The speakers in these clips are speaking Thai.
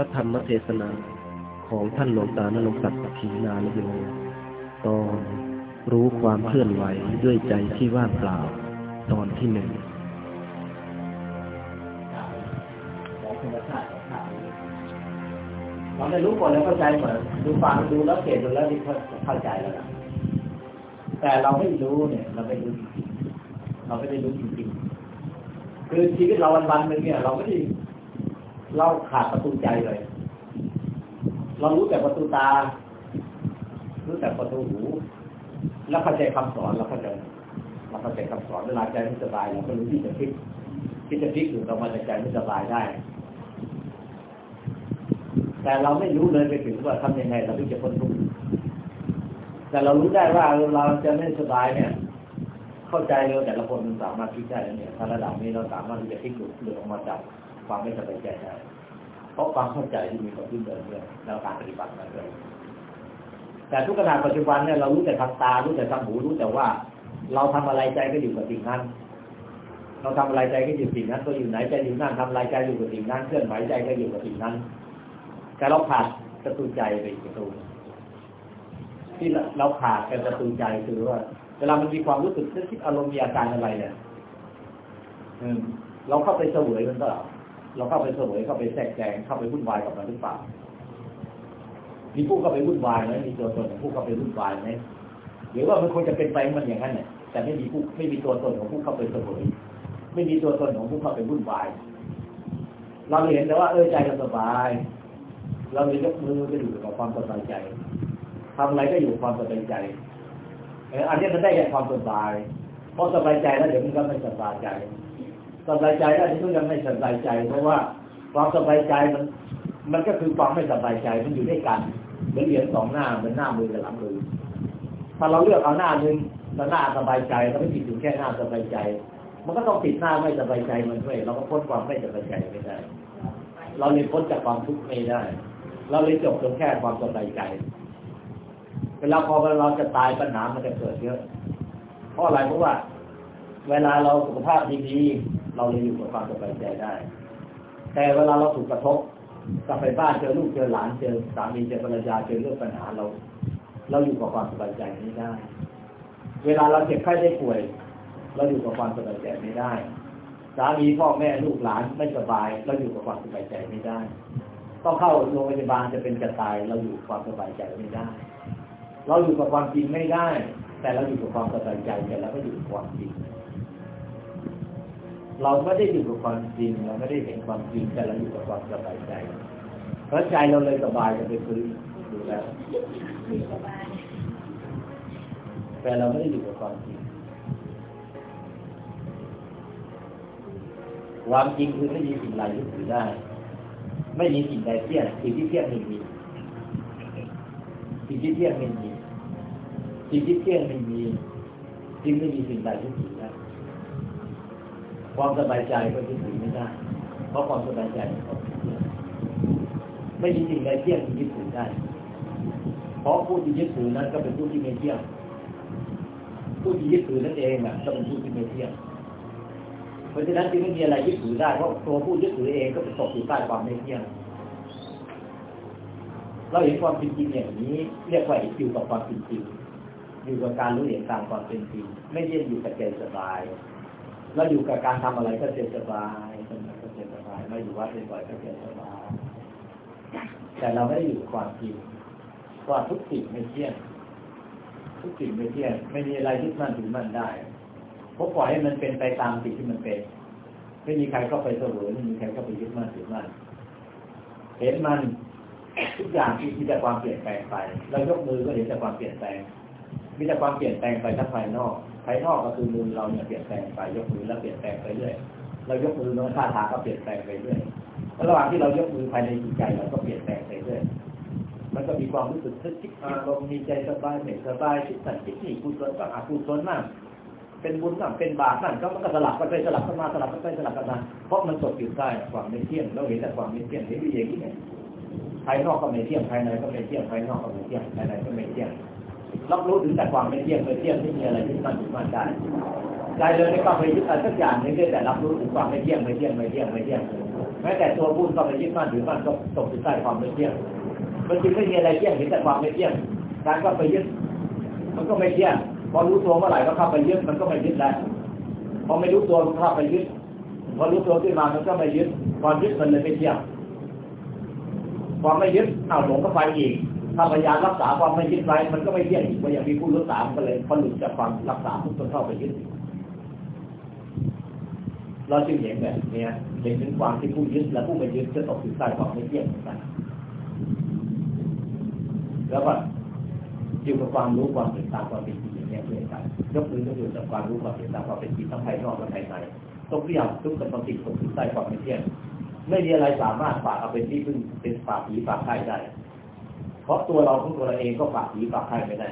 พระธรรมเทศนาของท่านหลวงตานรงศักดิ์ขีนาลโยตอนรู้ความเคลื่อนไหวด้วยใจที่ว่างเปล่า ตอนที่หนึ่งเราได้รู้หมดแล้วเข้าใจหมดดูฟังดูแล้วเกตดูแล้วนี่เข้าใจแล้วล่ะแต่เราไม่รู้เนี่ย เราไม่รู้จริงๆเราไม่ได้รู้จริงๆคือชีวิตเราวันๆหนึ่งเนี่ย เราไม่ได้ เราขาดประตูใจเลย เรารู้แต่ประตูตา รู้แต่ประตูหู แล้วเข้าใจคำสอนเราเข้าใจเราเข้าใจคำสอนเวลาใจไม่สบายเราก็รู้ที่จะพลิกที่จะพลิกอยู่เรามาใจไม่สบายได้ แต่เราไม่รู้เลยไปถึงว่าทำยังไง เราถึงจะพ้นทุกข์แต่เรารู้ได้ว่าเราจะไม่สบายเนี่ย เข้าใจเร็วแต่ละคนมันสามารถพลิกได้แล้เนี่ยถ้าระดับนี้เราสามารถที่จะพลิกหลุดหลุดออกมาจาก ความไม่สบายใจได้เพราะความเข้าใจที่มีกับพื้นเดิมเนี่ยแล้วการปฏิบัติมาเลยแต่ทุกขณะปัจจุบันเนี่ยเรารู้แต่ทางตา รู้แต่ทางหูรู้แต่ว่า เราทำอะไรใจก็อยู่กับสิ่งนั้น เราทำอะไรใจก็อยู่สิ่งนั้นตัวอยู่ไหนใจอยู่นั่นทำอะไรใจอยู่กับสิ่งนั้น เคลื่อนไหวใจก็อยู่กับสิ่งนั้น แต่เราขาดประตูใจไปประตูที่เราขาดเป็นประตูใจคือว่า เวลามันมีความรู้สึกนึกคิดอารมณ์มีอาการอะไรเนี่ยเราเข้าไปเสวยมันเปล่า เราเข้าไปเสวยเข้าไปแทรกแซงเข้าไปวุ่นวายกับมันหรือเปล่ามีผู้เข้าไปวุ่นวายไหมมีตัวตนของผู้เข้าไปวุ่นวายไหมหรือว่ามันควรจะเป็นไปมันอย่างนั้นเนี่ยแต่ไม่มีผู้ไม่มีตัวตนของผู้เข้าไปเสวยไม่มีตัวตนของผู้เข้าไปวุ่นวาย เราเห็นแต่ว่าเออใจเราสบาย เราเลยยกมือไปอยู่กับความสบายใจทำอะไรก็อยู่ความสบายใจเอออันนี้มันได้แค่ความสบายพอสบายใจแล้วเดี๋ยวมันก็ไม่สบายใจ สบายใจแล้วเดี๋ยวมันก็ไม่สบายใจ เพราะว่าความสบายใจมัน มันก็คือความไม่สบายใจมันอยู่ด้วยกันเหมือนเหรียญสองหน้าเหมือนหน้ามือกับหลังมือถ้าเราเลือกเอาหน้าหนึ่งแล้วหน้าสบายใจเราไม่ติดถึงแค่หน้าสบายใจ มันก็ต้องติดหน้าไม่สบายใจมันด้วยเราก็พ้นความไม่สบายใจไม่ได้ เราเลยพ้นจากความทุกข์ไม่ได้ เราเลยจบตรงแค่ความสบายใจเวลาพอเราจะตายปัญหามันจะเกิดเยอะ เพราะอะไรเพราะว่า เวลาเราสุขภาพดี เราเลยอยู่กับความสบายใจได้ แต่เวลาเราถูกกระทบกลับไปบ้านเจอลูกเจอหลานเจอสามีเจอภรรยาเจอเรื่องปัญหาเรา เราอยู่กับความสบายใจไม่ได้ เวลาเราเจ็บไข้ได้ป่วย เราอยู่กับความสบายใจไม่ได้ สามีพ่อแม่ลูกหลานไม่สบาย เราอยู่กับความสบายใจไม่ได้ต้องเข้าโรงพยาบาลจะเป็นจะตาย เราอยู่ความสบายใจไม่ได้ เราอยู่กับความจริงไม่ได้ แต่เราอยู่กับความสบายใจแต่เราก็อยู่กับความจริง เราไม่ได้อยู่กับความจริง เราไม่ได้เห็นความจริงแต่เราอยู่กับความสบายใจ เพราะใจเราเลยสบายจะไปฟื้นดูแล้วแต่เราไม่ได้อยู่กับความจริง ความจริงคือไม่มีสิ่งใดยึดถือได้ ไม่มีสิ่งใดเที่ยงสิ่งที่เที่ยงไม่มีสิ่งที่เที่ยงไม่มีสิ่งที่เที่ยงไม่มีจึงไม่มีสิ่งใดยึดถือ ความสบายใจก็ยึดถือไม่ได้ เพราะความสบายใจของเที่ยงไม่มีสิ่งใดเที่ยงยึดถือได้ เพราะผู้ที่ยึดถือนั้นก็เป็นผู้ที่ไม่เที่ยง ผู้ที่ยึดถือนั่นเองอะก็เป็นผู้ที่ไม่เที่ยง เพราะฉะนั้นจึงไม่มีอะไรยึดถือได้ เพราะตัวผู้ยึดถือเองก็เป็นตกอยู่ใต้ความไม่เที่ยง เราเห็นความจริงอย่างนี้ เรียกว่าอยู่กับความจริงอยู่กับการรู้เห็นตามความเป็นจริง ไม่เรียกอยู่กับใจสบาย เราอยู่กับการทำอะไรก็ใจสบายทำอะไรก็ใจสบายไม่อยู่วัดบ่อยก็ใจสบายแต่เราไม่ได้อยู่ความจริงว่าทุกสิ่งไม่เที่ยงทุกสิ่งไม่เที่ยงไม่มีอะไรยึดมั่นถือมั่นได้เพราะปล่อยให้มันเป็นไปตามสิ่งที่มันเป็นไม่มีใครเข้าไปเสวยไม่มีใครเข้าไปยึดมั่นถือมั่นเห็นมันทุกอย่างที่มีแต่ความเปลี่ยนแปลงไปเรายกมือก็เห็นแต่ความเปลี่ยนแปลงมีแต่ความเปลี่ยนแปลงไปทั้งภายนอก ภายนอกก็คือมือเราเนี่ยเปลี่ยนแปลงไปยกมือแล้วเปลี่ยนแปลงไปเรื่อยเรายกมือโน้นท่าทางก็เปลี่ยนแปลงไปเรื่อยระหว่างที่เรายกมือภายในจิตใจเราก็เปลี่ยนแปลงไปเรื่อยมันก็มีความรู้สึกทึกคิดอารมณ์มีใจสบายไม่สบายคิดสั่นคิดนี่กุศลบ้างอกุศลบ้างเป็นบุญบ้างเป็นบาปบ้างก็มันก็สลับกันไปสลับกันมาสลับกันไปสลับกันมาเพราะมันตกอยู่ใต้ความไม่เที่ยงเราเห็นแต่ความไม่เที่ยงเห็นอยู่อย่างนี้ภายนอกก็ไม่เที่ยงภายในก็ไม่เที่ยงภายนอกก็ไม่เที่ยงภายในก็ไม่เที่ยง รับรู้ถึงแต่ความไม่เที่ยงไม่เที่ยงไม่มีอะไรที่มันมันได้ใจเลยไม่ต้องไปยึดอะไรสักอย่างนึงแต่รับรู้ถึงความไม่เที่ยงไม่เที่ยงไม่เที่ยงไม่เที่ยงแม้แต่ตัวพูดก็ไปยึดมั่นถือมั่นก็ตกอยู่ใต้ความไม่เที่ยงมันจึงไม่มีอะไรเที่ยงเห็นแต่ความไม่เที่ยงการก็ไปยึดมันก็ไม่เที่ยงพอรู้ตัวเมื่อไหร่ก็เข้าไปยึดมันก็ไม่ยึดแล้วพอไม่รู้ตัวมันเข้าไปยึดพอรู้ตัวขึ้นมามันก็ไม่ยึดความยึดมันเลยไม่เที่ยงความไม่ยึดเอาหลงก็ไปอีก ถ้าพยายามรักษาความไม่ยึดไว้มันก็ไม่เที่ยงอีกเพราะอย่างมีผู้รักษามันก็เลยพอหลุดจากความรักษาทุกคนเข้าไปยึดเราจึงเห็นแบบนี้เห็นถึงความที่ผู้ยึดและผู้ไม่ยึดจะตกอยู่ใต้ความไม่เที่ยงกันแล้วก็อยู่กับความรู้ความเห็นตามความเป็นจริงอย่างนี้เพื่อนกันยกมือก็อยู่กับความรู้ความเห็นตามความเป็นจริงทั้งภายนอกและภายในต้องพยายามทุกกับความติดตกอยู่ใต้ความไม่เที่ยงไม่มีอะไรสามารถฝากเอาเป็นที่พึ่งเป็นฝากผีฝากไข่ได้ เพราะตัวเราของตัวเราเองก็ฝากผีฝากไข่ไม่ได้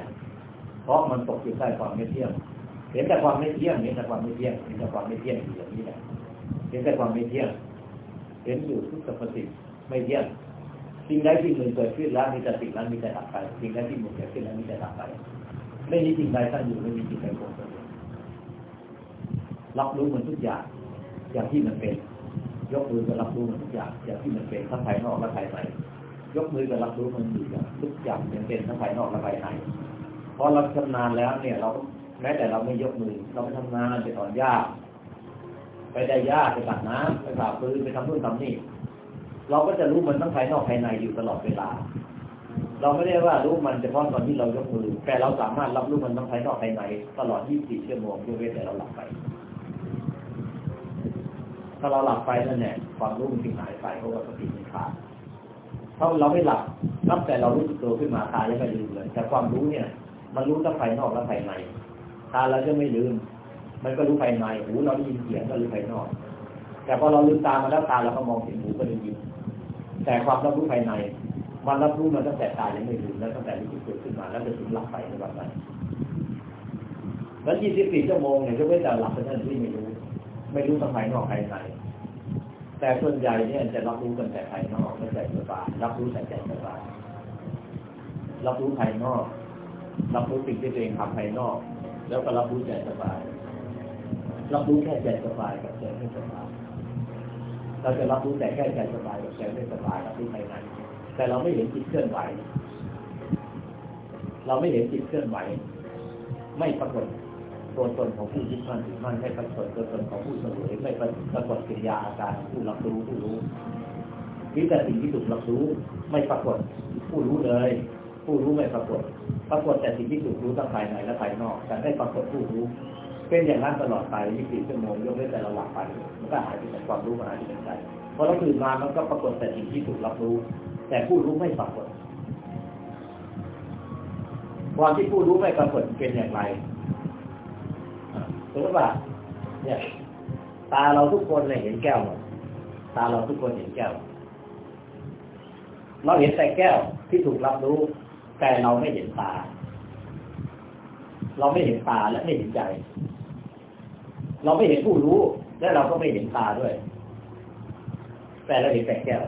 เพราะมันตกอยู่ใต้ความไม่เที่ยง เห็นแต่ความไม่เที่ยง เห็นแต่ความไม่เที่ยง เห็นแต่ความไม่เที่ยงอยู่อย่างนี้แหละ เห็นแต่ความไม่เที่ยง เห็นอยู่ทุกสรรพสิ่งไม่เที่ยงสิ่งใดสิ่งหนึ่งเกิดขึ้นแล้วมีแต่สิ่งนั้นมีแต่ดับไป สิ่งใดสิ่งหนึ่งเกิดขึ้นแล้วมีแต่ดับไป ไม่มีสิ่งใดตั้งอยู่ไม่มีสิ่งใดคงอยู่รับรู้มันทุกอย่าง อย่างที่มันเป็น ยกมือก็รับรู้มันทุกอย่าง อย่างที่มันเป็นทั้งภายนอกและภายใน ยกมือก็รับรู้มันอยู่อย่างทุกอย่างอย่างเป็นทั้งภายนอกและภายในพอเราชำนาญแล้วเนี่ย เราแม้แต่เราไม่ยกมือ เราไปทำงานไปถอนหญ้าไปได้หญ้าไปตัดน้ำไปผ่าปืนไปทำนู่นทำนี่เราก็จะรู้มันทั้งภายนอกภายในอยู่ตลอดเวลา เราไม่ได้ว่ารู้มันเฉพาะตอนที่เรายกมือ แต่เราสามารถรับรู้มันทั้งภายนอกภายใน ตลอด 24 ชั่วโมงยกเว้นแต่เราหลับไป ถ้าเราหลับไปนั่นแหละความรู้มันจึงหายไปเพราะว่าสติมันขาด ถ้าเราไม่หลับนับแต่เรารู้สึกตัวขึ้นมาตายังไม่ลืมเลย แต่ความรู้เนี่ย มันรู้ทั้งภายนอกและภายในตาเราจะไม่ลืม มันก็รู้ภายในหูเราได้ยินเสียงก็รู้ภายนอก แต่พอเราลืมตามาแล้วตาเราก็มองเห็นหูก็ได้ยินแต่ความรับรู้ภายใน มันรับรู้มาตั้งแต่ตายังไม่ลืมแล้วตั้งแต่รู้สึกตัวขึ้นมา แล้วจะถึงหลับไปในวันนั้นแล้ว24ชั่วโมงเนี่ยจะไม่แต่หลับไปนั่นที่ไม่รู้ ไม่รู้ทั้งภายนอกภายใน แต่ส่วนใหญ่เนี่ยจะรับรู้กันแต่ภายนอกไม่ใจสบายรับรู้แต่ใจสบายรับรู้ภายนอก รับรู้สิ่งที่ตัวเองทำภายนอก แล้วก็รับรู้ใจสบาย รับรู้แค่ใจสบายกับใจไม่สบายเราจะรับรู้แต่แค่ใจสบายกับใจไม่สบายรับรู้ภายในแต่เราไม่เห็นจิตเคลื่อนไหว เราไม่เห็นจิตเคลื่อนไหว ไม่ปรากฏ ตัวตนของผู้ยึดมั่นถือมั่นไม่ปรากฏตัวตนของผู้เสวยไม่ปรากฏกิริยาอาการผู้รับรู้ผู้รู้มีแต่สิ่งที่ถูกรับรู้ไม่ปรากฏผู้รู้เลย ผู้รู้ไม่ปรากฏ ปรากฏแต่สิ่งที่ถูกรู้ทั้งภายในและภายนอกแต่ไม่ปรากฏผู้รู้ เป็นอย่างนั้นตลอดไป24ชั่วโมงยกเว้นแต่เราหลับไปมันก็หายไปจากความรู้มาหายไปจากใจพอเราตื่นมามันก็ปรากฏแต่สิ่งที่ถูกรับรู้ แต่ผู้รู้ไม่ปรากฏความที่ผู้รู้ไม่ปรากฏเป็นอย่างไร ถือว่าเนี่ยตาเราทุกคนเลยเห็นแก้วหมดตาเราทุกคนเห็นแก้ว เราเห็นแต่แก้วที่ถูกรับรู้ แต่เราไม่เห็นตา เราไม่เห็นตาและไม่เห็นใจ เราไม่เห็นผู้รู้ และเราก็ไม่เห็นตาด้วย แต่เราเห็นแต่แก้ว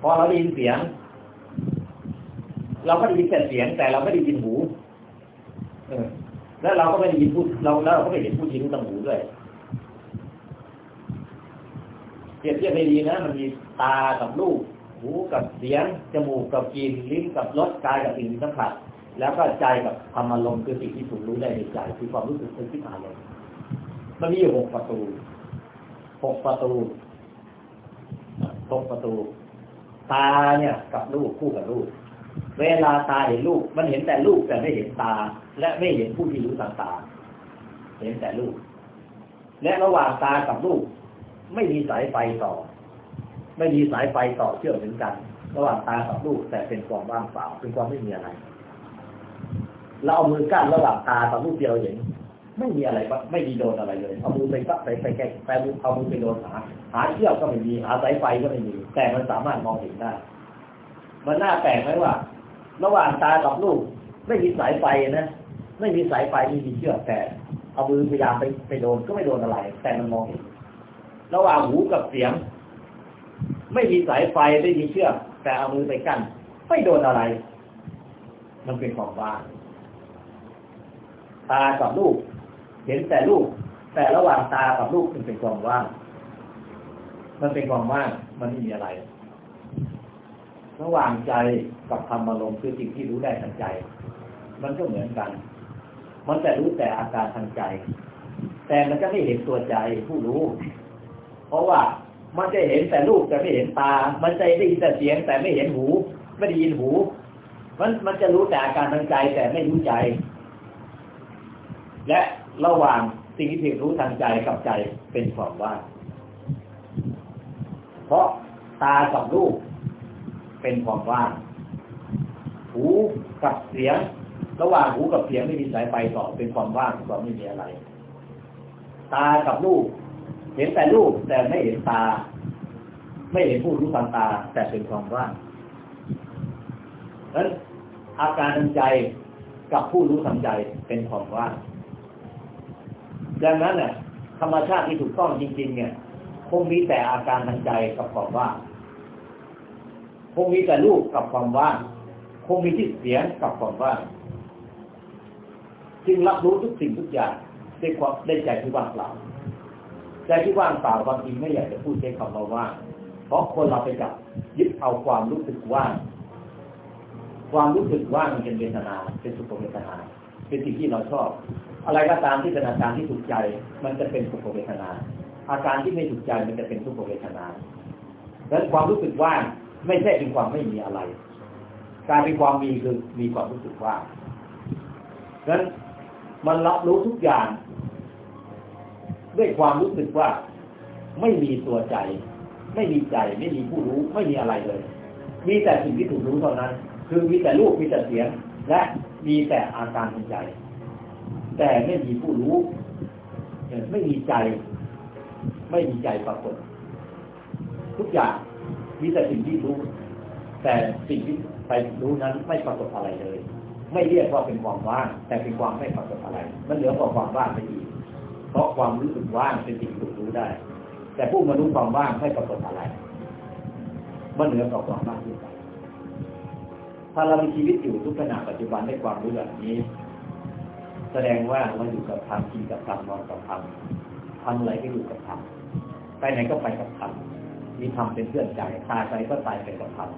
พอเราได้ยินเสียง เราก็ได้ยินแต่เสียง แต่เราไม่ได้ยินหู เออ แล้วเราก็ไม่ได้ยินพูดเราแล้วเราก็ไม่เห็นผู้ยินรู้ตังหูด้วยเปรียบเทียบไม่ดีนะ มันมีตากับลูกหูกับเสียง จมูกกับกลิ่นลิ้นกับรสกายกับสิ่งที่สัมผัสแล้วก็ใจกับธรรมารมณ์คือสิ่งที่ถูกรู้ได้ในใจคือความรู้สึกนึกคิดอารมณ์มันมีอยู่หกประตูหกประตูหกประตู ตาเนี่ยกับลูกคู่กับลูกเวลาตาเห็นลูกมันเห็นแต่ลูกแต่ไม่เห็นตา และไม่เห็นผู้ที่รู้ต่างๆเห็นแต่ลูกและระหว่างตากับลูกไม่มีสายไฟต่อ ไม่มีสายไฟต่อเชื่อมถึงกัน ระหว่างตากับลูกแต่เป็นความว่างเปล่า เป็นความไม่มีอะไร เราเอามือกั้นระหว่างตากับลูกเดียวเห็นไม่มีอะไรไม่มีโดนอะไรเลย เอามือไปปักไปไปแก้ไปเอามือไปโดนหา หาเชือกก็ไม่มี หาสายไฟก็ไม่มี แต่มันสามารถมองเห็นได้ มันน่าแปลกไหมว่า ระหว่างตากับลูกไม่มีสายไฟนะ ไม่มีสายไฟไม่มีเชือกแต่เอามือพยายามไปไปโดนก็ไม่โดนอะไร แต่มันมองเห็นระหว่างหูกับเสียง ไม่มีสายไฟไม่มีเชือกแต่เอามือไปกั้นไม่โดนอะไร มันเป็นความว่างตากับลูก เห็นแต่ลูก แต่ระหว่างตากับลูกมันเป็นความว่าง มันเป็นความว่าง มันไม่มีอะไร ระหว่างใจกับธรรมอารมณ์คือสิ่งที่รู้ได้ทางใจ มันก็เหมือนกัน มันแต่รู้แต่อาการทางใจ แต่มันจะไม่เห็นตัวใจผู้รู้ เพราะว่ามันจะเห็นแต่รูปแต่ไม่เห็นตา มันจะได้ยินแต่เสียง แต่ไม่เห็นหู ไม่ได้ยินหู มันมันจะรู้แต่อาการทางใจแต่ไม่รู้ใจ และระหว่างสิ่งที่รู้ทางใจกับใจเป็นความว่างเพราะตากับรูปเป็นความว่าง หูกับเสียง ระหว่างหูกับเสียงไม่มีสายไฟต่อเป็นความว่างก็ไม่มีอะไร ตากับรูป เห็นแต่รูปแต่ไม่เห็นตา ไม่เห็นผู้รู้ทางตา แต่เป็นความว่างนั้นอาการทางใจกับผู้รู้ทางใจเป็นความว่างดังนั้นเนี่ยธรรมชาติที่ถูกต้องจริง ๆ เนี่ย คงมีแต่อาการทางใจกับความว่างคงมีแต่รูปกับความว่างคงมีที่เสียงกับความว่าง จึงรับรู้ทุกสิ่งทุกอย่างได้ความได้ใจที่ว่างเปล่าใจที่ว่างเปล่าบางทีไม่อยากจะพูดใช้คำว่าว่างเพราะคนเราไปจับยึดเอาความรู้สึกว่าง ความรู้สึกว่างมันเป็นเวทนา เป็นสุขเวทนา เป็นสิ่งที่เราชอบ อะไรก็ตามที่เป็นอาการที่ถูกใจ มันจะเป็นสุขเวทนา อาการที่ไม่ถูกใจมันจะเป็นทุกขเวทนาดังนั้นความรู้สึกว่างไม่ใช่เป็นความไม่มีอะไร การเป็นความมีคือมีความรู้สึกว่างดังนั้น มันรับรู้ทุกอย่าง ด้วยความรู้สึกว่า ไม่มีตัวใจ ไม่มีใจ ไม่มีผู้รู้ ไม่มีอะไรเลย มีแต่สิ่งที่ถูกรู้เท่านั้น คือมีแต่รูปมีแต่เสียง และมีแต่อาการทางใจ แต่ไม่มีผู้รู้ ไม่มีใจ ไม่มีใจปรากฏ ทุกอย่างมีแต่สิ่งที่รู้ แต่สิ่งที่ไปรู้นั้นไม่ปรากฏอะไรเลย ไม่เรียกว่าเป็นความว่าง แต่เป็นความไม่ปรากฏอะไร มันเหลือกว่าความว่างไปอีก เพราะความรู้สึกว่างเป็นสิ่งถูกรู้ได้ แต่ผู้มารู้ความว่างไม่ปรากฏอะไร มันเหนือกว่าความว่างที่ไปถ้าเรามีชีวิตอยู่ทุกขณะปัจจุบันได้ความรู้แบบนี้ แสดงว่าเราอยู่กับธรรมกินกับธรรมนอนกับธรรมทำอะไรก็อยู่กับธรรมไปไหนก็ไปกับธรรมมีธรรมเป็นเพื่อนใจตายไปก็ตายไปกับธรรม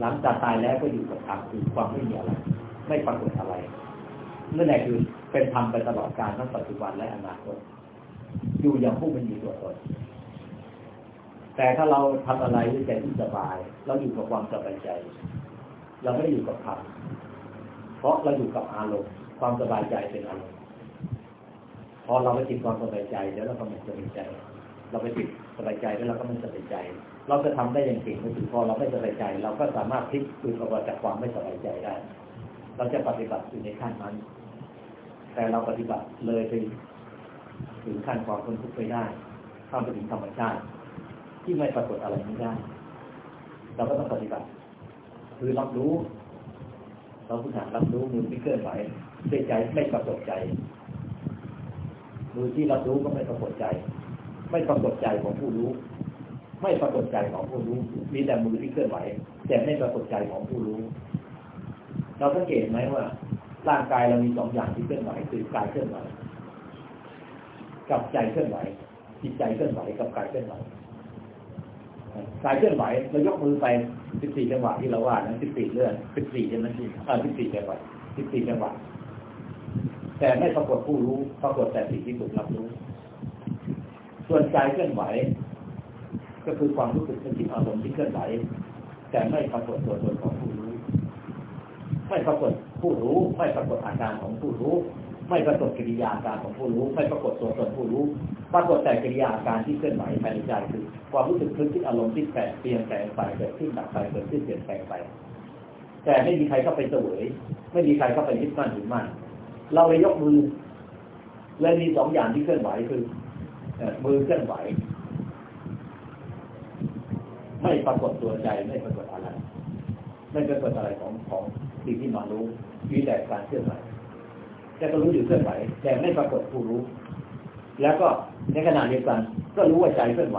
หลังจากตายแล้วก็อยู่กับธรรมคือความไม่มีอะไร ไม่ปรากฏอะไรนั่นแหละคือเป็นธรรมไปตลอดกาลทั้งปัจจุบันและอนาคตอยู่อย่างผู้มันมีตัวตนแต่ถ้าเราทำอะไรด้วยใจที่สบาย เราอยู่กับความสบายใจ เราไม่ได้อยู่กับธรรมเพราะเราอยู่กับอารมณ์ความสบายใจเป็นอารมณ์พอเราไปติดความสบายใจแล้วเราก็ไม่สบายใจ เราไปติดสบายใจแล้วเราก็ไม่สบายใจ เราจะทำได้อย่างเก่งก็คือพอเราไม่สบายใจ เราก็สามารถพลิกคือออกจากความไม่สบายใจได้ เราจะปฏิบัติอยู่ในขั้นนั้น แต่เราปฏิบัติเลยไปถึงขั้นความคนทุกข์ไปได้ข้าไปถึงธรรมชาติ ที่ไม่ปรากฏอะไรไม่ได้ เราก็ต้องปฏิบัติ คือรับรู้ เราผู้ถามรับรู้มือที่เคลื่อนไหวด้วยใจไม่ปรากฏใจมือที่รับรู้ก็ไม่ปรากฏใจ ไม่ปรากฏใจของผู้รู้ ไม่ปรากฏใจของผู้รู้มีแต่มือที่เคลื่อนไหวแต่ไม่ปรากฏใจของผู้รู้ เราสังเกตไหมว่า ร่างกายเรามีสองอย่างที่เคลื่อนไหวคือกายเคลื่อนไหวกับใจเคลื่อนไหวจิตใจเคลื่อนไหวกับกายเคลื่อนไหวกายเคลื่อนไหวเรายกมือไปสิบสี่จังหวะที่เราว่านั้นสิบสี่เรื่องสิบสี่ใช่ไหมที่อ่าสิบสี่จังหวะสิบสี่จังหวะแต่ไม่ปรากฏผู้รู้ปรากฏแต่สิ่งที่ถูกรับรู้ ส่วนใจเคลื่อนไหว ก็คือความรู้สึกเป็นจิตอารมณ์ที่เคลื่อนไหว แต่ไม่ปรากฏตัวตนของผ ไม่ปรากฏผู้รู้ ไม่ปรากฏอาการของผู้รู้ ไม่ปรากฏกิริยาการของผู้รู้ ไม่ปรากฏตัวตนผู้รู้ ปรากฏแต่กิริยาการที่เคลื่อนไหวภายในใจคือความรู้สึกนึกคิดอารมณ์ที่แปรเปลี่ยนแปลงไปเกิดขึ้นดับไปเกิดขึ้นเปลี่ยนแปลงไป แต่ไม่มีใครเข้าไปเสวยไม่มีใครเข้าไปยึดมั่นถือมั่นเราเลยยกมือเลยมีสองอย่างที่เคลื่อนไหวคือมือเคลื่อนไหว ไม่ปรากฏตัวใจไม่ปรากฏอะไร ไม่ปรากฏอะไรของของ สิ่งที่มารู้มีแต่การเคลื่อนไหวแต่ก็รู้อยู่เคลื่อนไหว แต่ไม่ปรากฏผู้รู้ แล้วก็ในขณะเดียวกัน ก็รู้ว่าใจเคลื่อนไหว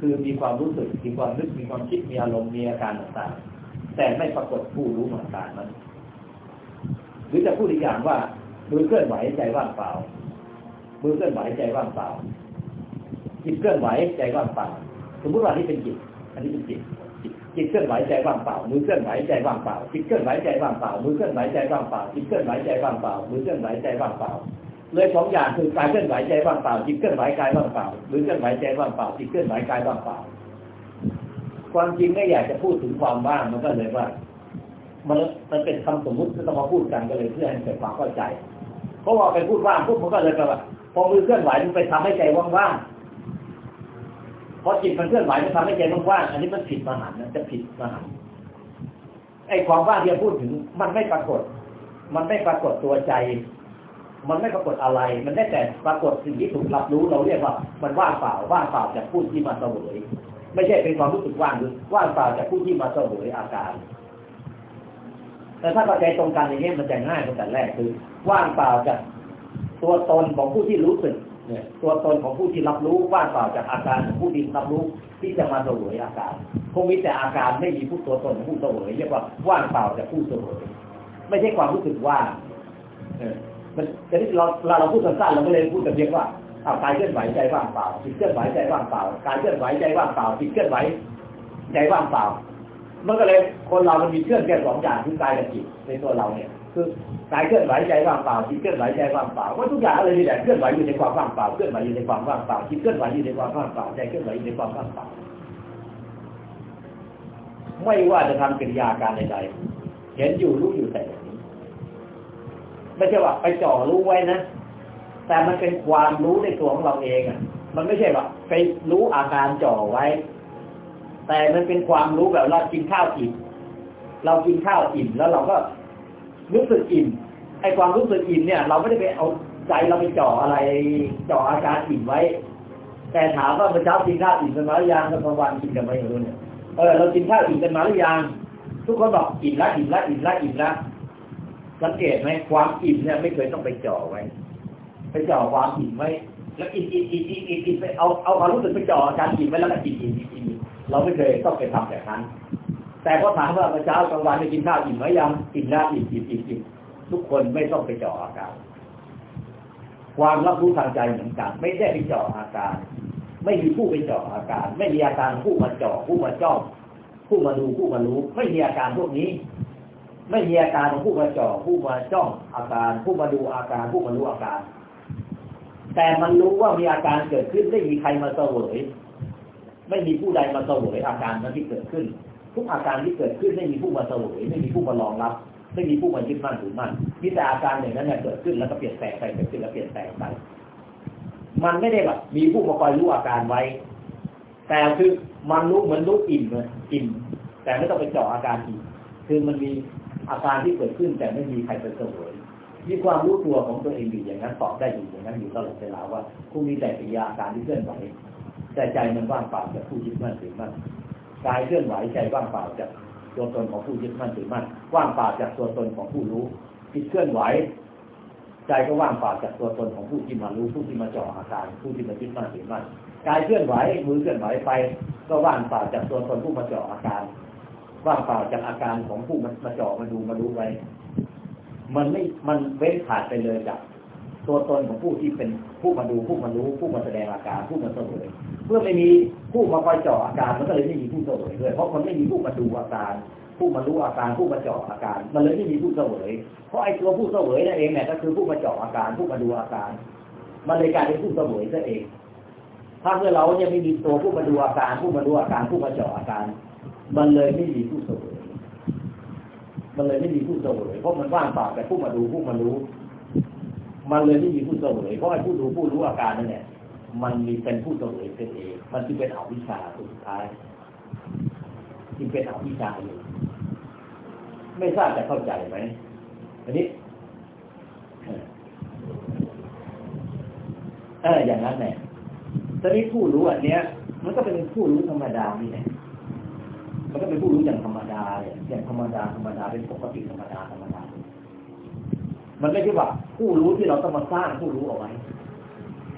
คือมีความรู้สึกมีความนึกมีความคิดมีอารมณ์มีอาการต่างๆ แต่ไม่ปรากฏผู้รู้ต่างๆนั้น หรือจะพูดอีกอย่างว่ามือเคลื่อนไหวใจว่างเปล่า มือเคลื่อนไหวใจว่างเปล่าจิตเคลื่อนไหวใจว่างเปล่าสมมติว่าอันนี้เป็นจิต อันนี้เป็นจิต จิตเคลื่อนไหวใจว่างเปล่า มือเคลื่อนไหวใจว่างเปล่า จิตเคลื่อนไหวใจว่างเปล่า มือเคลื่อนไหวใจว่างเปล่า จิตเคลื่อนไหวใจว่างเปล่า มือเคลื่อนไหวใจว่างเปล่า เลยสองอย่างคือกายเคลื่อนไหวใจว่างเปล่า จิตเคลื่อนไหวกายว่างเปล่า มือเคลื่อนไหวใจว่างเปล่า จิตเคลื่อนไหวกายว่างเปล่า ความจริงไม่อยากจะพูดถึงความว่างมันก็เลยว่า มันมันเป็นคำสมมุติที่ต้องมาพูดกันก็เลยเพื่อให้เกิดความเข้าใจ เพราะว่าไปพูดว่างปุ๊บมันก็เลยแปลว่าพอมือเคลื่อนไหวมันไปทำให้ใจว่างๆ พอจิตมันเคลื่อนไหวมันทำให้ใจว่างอันนี้มันผิดมหันนะจะผิดมหันไอ้ความว่างที่พูดถึง มันไม่ปรากฏ มันไม่ปรากฏตัวใจ มันไม่ปรากฏอะไร มันได้แต่ปรากฏสิ่งที่ถูกรับรู้เราเรียกว่า มันว่างเปล่าว่างเปล่าจากผู้ที่มาเสวยไม่ใช่เป็นความรู้สึกว่างหรือว่างเปล่าจากผู้ที่มาเสวยอาการ แต่ถ้าเข้าใจตรงกันอย่างนี้มันจะง่ายตั้งแต่แรกคือ ว่างเปล่าจากตัวตนของผู้ที่รู้สึก เนี่ยตัวตนของผู้ที่รับรู้ว่างเปล่าจากอาการของผู้ที่รับรู้ที่จะมาเสวยอาการคงมีแต่อาการไม่มีผู้ตัวตนของผู้เสวยเรียกว่าว่างเปล่าจากผู้เสวยไม่ใช่ความรู้สึกว่างเออมันแต่ที่เราเราเราพูดสั้นๆเราไม่เลยพูดแต่เพียงว่าอากายเคลื่อนไหวใจว่างเปล่าจิตเคลื่อนไหวใจว่างเปล่ากายเคลื่อนไหวใจว่างเปล่าจิตเคลื่อนไหวใจว่างเปล่ามันก็เลยคนเรามันมีเคลื่อนแค่สองอย่างคือกายกับจิตในตัวเราเนี่ย คือกายเคลื่อนไหวใจว่างเปล่าจิตเคลื่อนไหวใจว่างเปล่าว่าทุกอย่างอะไรนี่แหละเคลื่อนไหวอยู่ในความว่างเปล่าเคลื่อนไหวอยู่ในความว่างเปล่าจิตเคลื่อนไหวอยู่ในความว่างเปล่าใจเคลื่อนไหวอยู่ในความว่างเปล่าไม่ว่าจะทำกิริยาการใดๆเห็นอยู่รู้อยู่แต่อย่างนี้ไม่ใช่ว่าไปจ่อรู้ไว้นะแต่มันเป็นความรู้ในตัวของเราเองอะ มันไม่ใช่ว่าไปรู้อาการจ่อไว้ แต่มันเป็นความรู้แบบเรากินข้าวอิ่มเรากินข้าวอิ่มแล้วเราก็ รู้สึกอิ่มไอ้ความรู้สึกอิ่มเนี่ย เราไม่ได้ไปเอาใจเราไปจ่ออะไรจ่ออาการอิ่มไว้ แต่ถามว่าเมื่อเช้ากินข้าวอิ่มกันมาหรือยังกลางวันกินกันไหมอย่างนู้นเนี่ยเออเรากินข้าวอิ่มกันมาหรือยังทุกคนบอกอิ่มล้วอิ่มล้วอิ่มล้วอิ่มล้วสังเกตไหมความอิ่มเนี่ยไม่เคยต้องไปจ่อไว้ ไปจ่อความอิ่มไว้ แล้วอิ่มอิ่มอิ่มอิ่มอิ่มอิ่มไปเอาเอาความรู้สึกไปจ่ออาการอิ่มไว้แล้วก็อิ่มอิ่มอิ่มอิ่มเราไม่เคยต้องไปทำแบบนั้น แต่พอถามว่าเมื่อเช้ากลางวันได้กินข้าวอิ่มไหมยังอิ่มแล้วอิ่มอิ่มอิ่มอิ่มทุกคนไม่ต้องไปจ่ออาการ ความรับรู้ทางใจเหมือนกัน ไม่ได้ไปจ่ออาการ ไม่มีผู้ไปเจาะอาการ ไม่มีอาการผู้มาเจาะผู้มาจ้องผู้มาดูผู้มารู้ ไม่มีอาการพวกนี้ ไม่มีอาการของผู้มาเจาะผู้มาจ้องอาการ ผู้มาดูอาการ ผู้มารู้อาการ แต่มันรู้ว่ามีอาการเกิดขึ้นไม่มีใครมาเสวย ไม่มีผู้ใดมาเสวยอาการนั้นที่เกิดขึ้น ทุกอาการที่เกิดขึ้นไม่มีผู้มาสวยไม่มีผู้มารองรับ ไม่มีผู้มายึดมั่นถือมั่นมีแต่อาการอย่างนั้นเนี่ยเกิดขึ้นแล้วก็เปลี่ยนแปลงไปเกิดขึ้นแล้วเปลี่ยนแปลงไปมันไม่ได้แบบมีผู้มาคอยรู้อาการไว้ แต่คือมันรู้เหมือนรู้อิ่มเลยอิ่มแต่ไม่ต้องไปเจาะอาการอิ่มคือมันมีอาการที่เกิดขึ้น แต่ไม่มีใครไปเสวยมีความรู้ตัวของตัวเองอยู่อย่างนั้นตอบได้อยู่อย่างนั้นอยู่ตลอดเวลาว่าผู้มีแต่ปิยาการที่เคลื่อนไหวแต่ใจมันว่างเปล่าจากผู้ยึดมั่นถือมั่น กายเคลื่อนไหวใจว่างเปล่าจากตัวตนของผู้ยึดมั่นถือมั่นว่างเปล่าจากตัวตนของผู้รู้จิตเคลื่อนไหวใจก็ว่างเปล่าจากตัวตนของผู้ที่มารู้ผู้ที่มาเจาะอาการผู้ที่มาคิดมั่นถือมั่นกายเคลื่อนไหวมือเคลื่อนไหวไป ก็ว่างเปล่าจากตัวตนผู้มาเจาะอาการ ว่างเปล่าจากอาการของผู้มาเจาะมาดูมารู้ไว้ มันไม่มันเว้นขาดไปเลยจากตัวตนของผู้ที่เป็นผู้มาดูผู้มารู้ผู้มาแสดงอาการผู้มาเสวย มื่อไม่มีผู้มาคอยเจาะอาการมันก็เลยไม่มีผู้เสวยด้วยเพราะมันไม่มีผู้มาดูอาการ ผู้มารู้อาการผู้มาเจาะอาการ มันเลยไม่มีผู้เสวยเพราะไอ้ตัวผู้เสวยนั่นเองเนี่ยก็คือผู้มาเจาะอาการผู้มาดูอาการ มันเลยกลายเป็นผู้เสวยซะเอง ถ้าเมื่อเรายังไม่มีตัวผู้มาดูอาการ ผู้มาดูอาการผู้มาเจาะอาการ มันเลยไม่มีผู้เสวยมันเลยไม่มีผู้เสวยเพราะมันว่างเปล่าแต่ผู้มาดูผู้มารู้ มันเลยไม่มีผู้เสวยเพราะไอ้ผู้ดูผู้รู้อาการนั่นแหละ มันมีเป็นผู้เสวยเป็นเอง มันจึงเป็นอวิชชาสุดท้ายจึงเป็นอวิชชาอยู่ไม่ทราบจะเข้าใจไหมอันนี้เอออย่างนั้นแหละตอนนี้ผู้รู้อันเนี้ย มันก็เป็นผู้รู้ธรรมดานี่แหละมันก็เป็นผู้รู้อย่างธรรมดาอย่างธรรมดาธรรมดาเป็นปกติธรรมดาธรรมดา มันไม่ใช่ว่าผู้รู้ที่เราต้องมาสร้างผู้รู้เอาไว้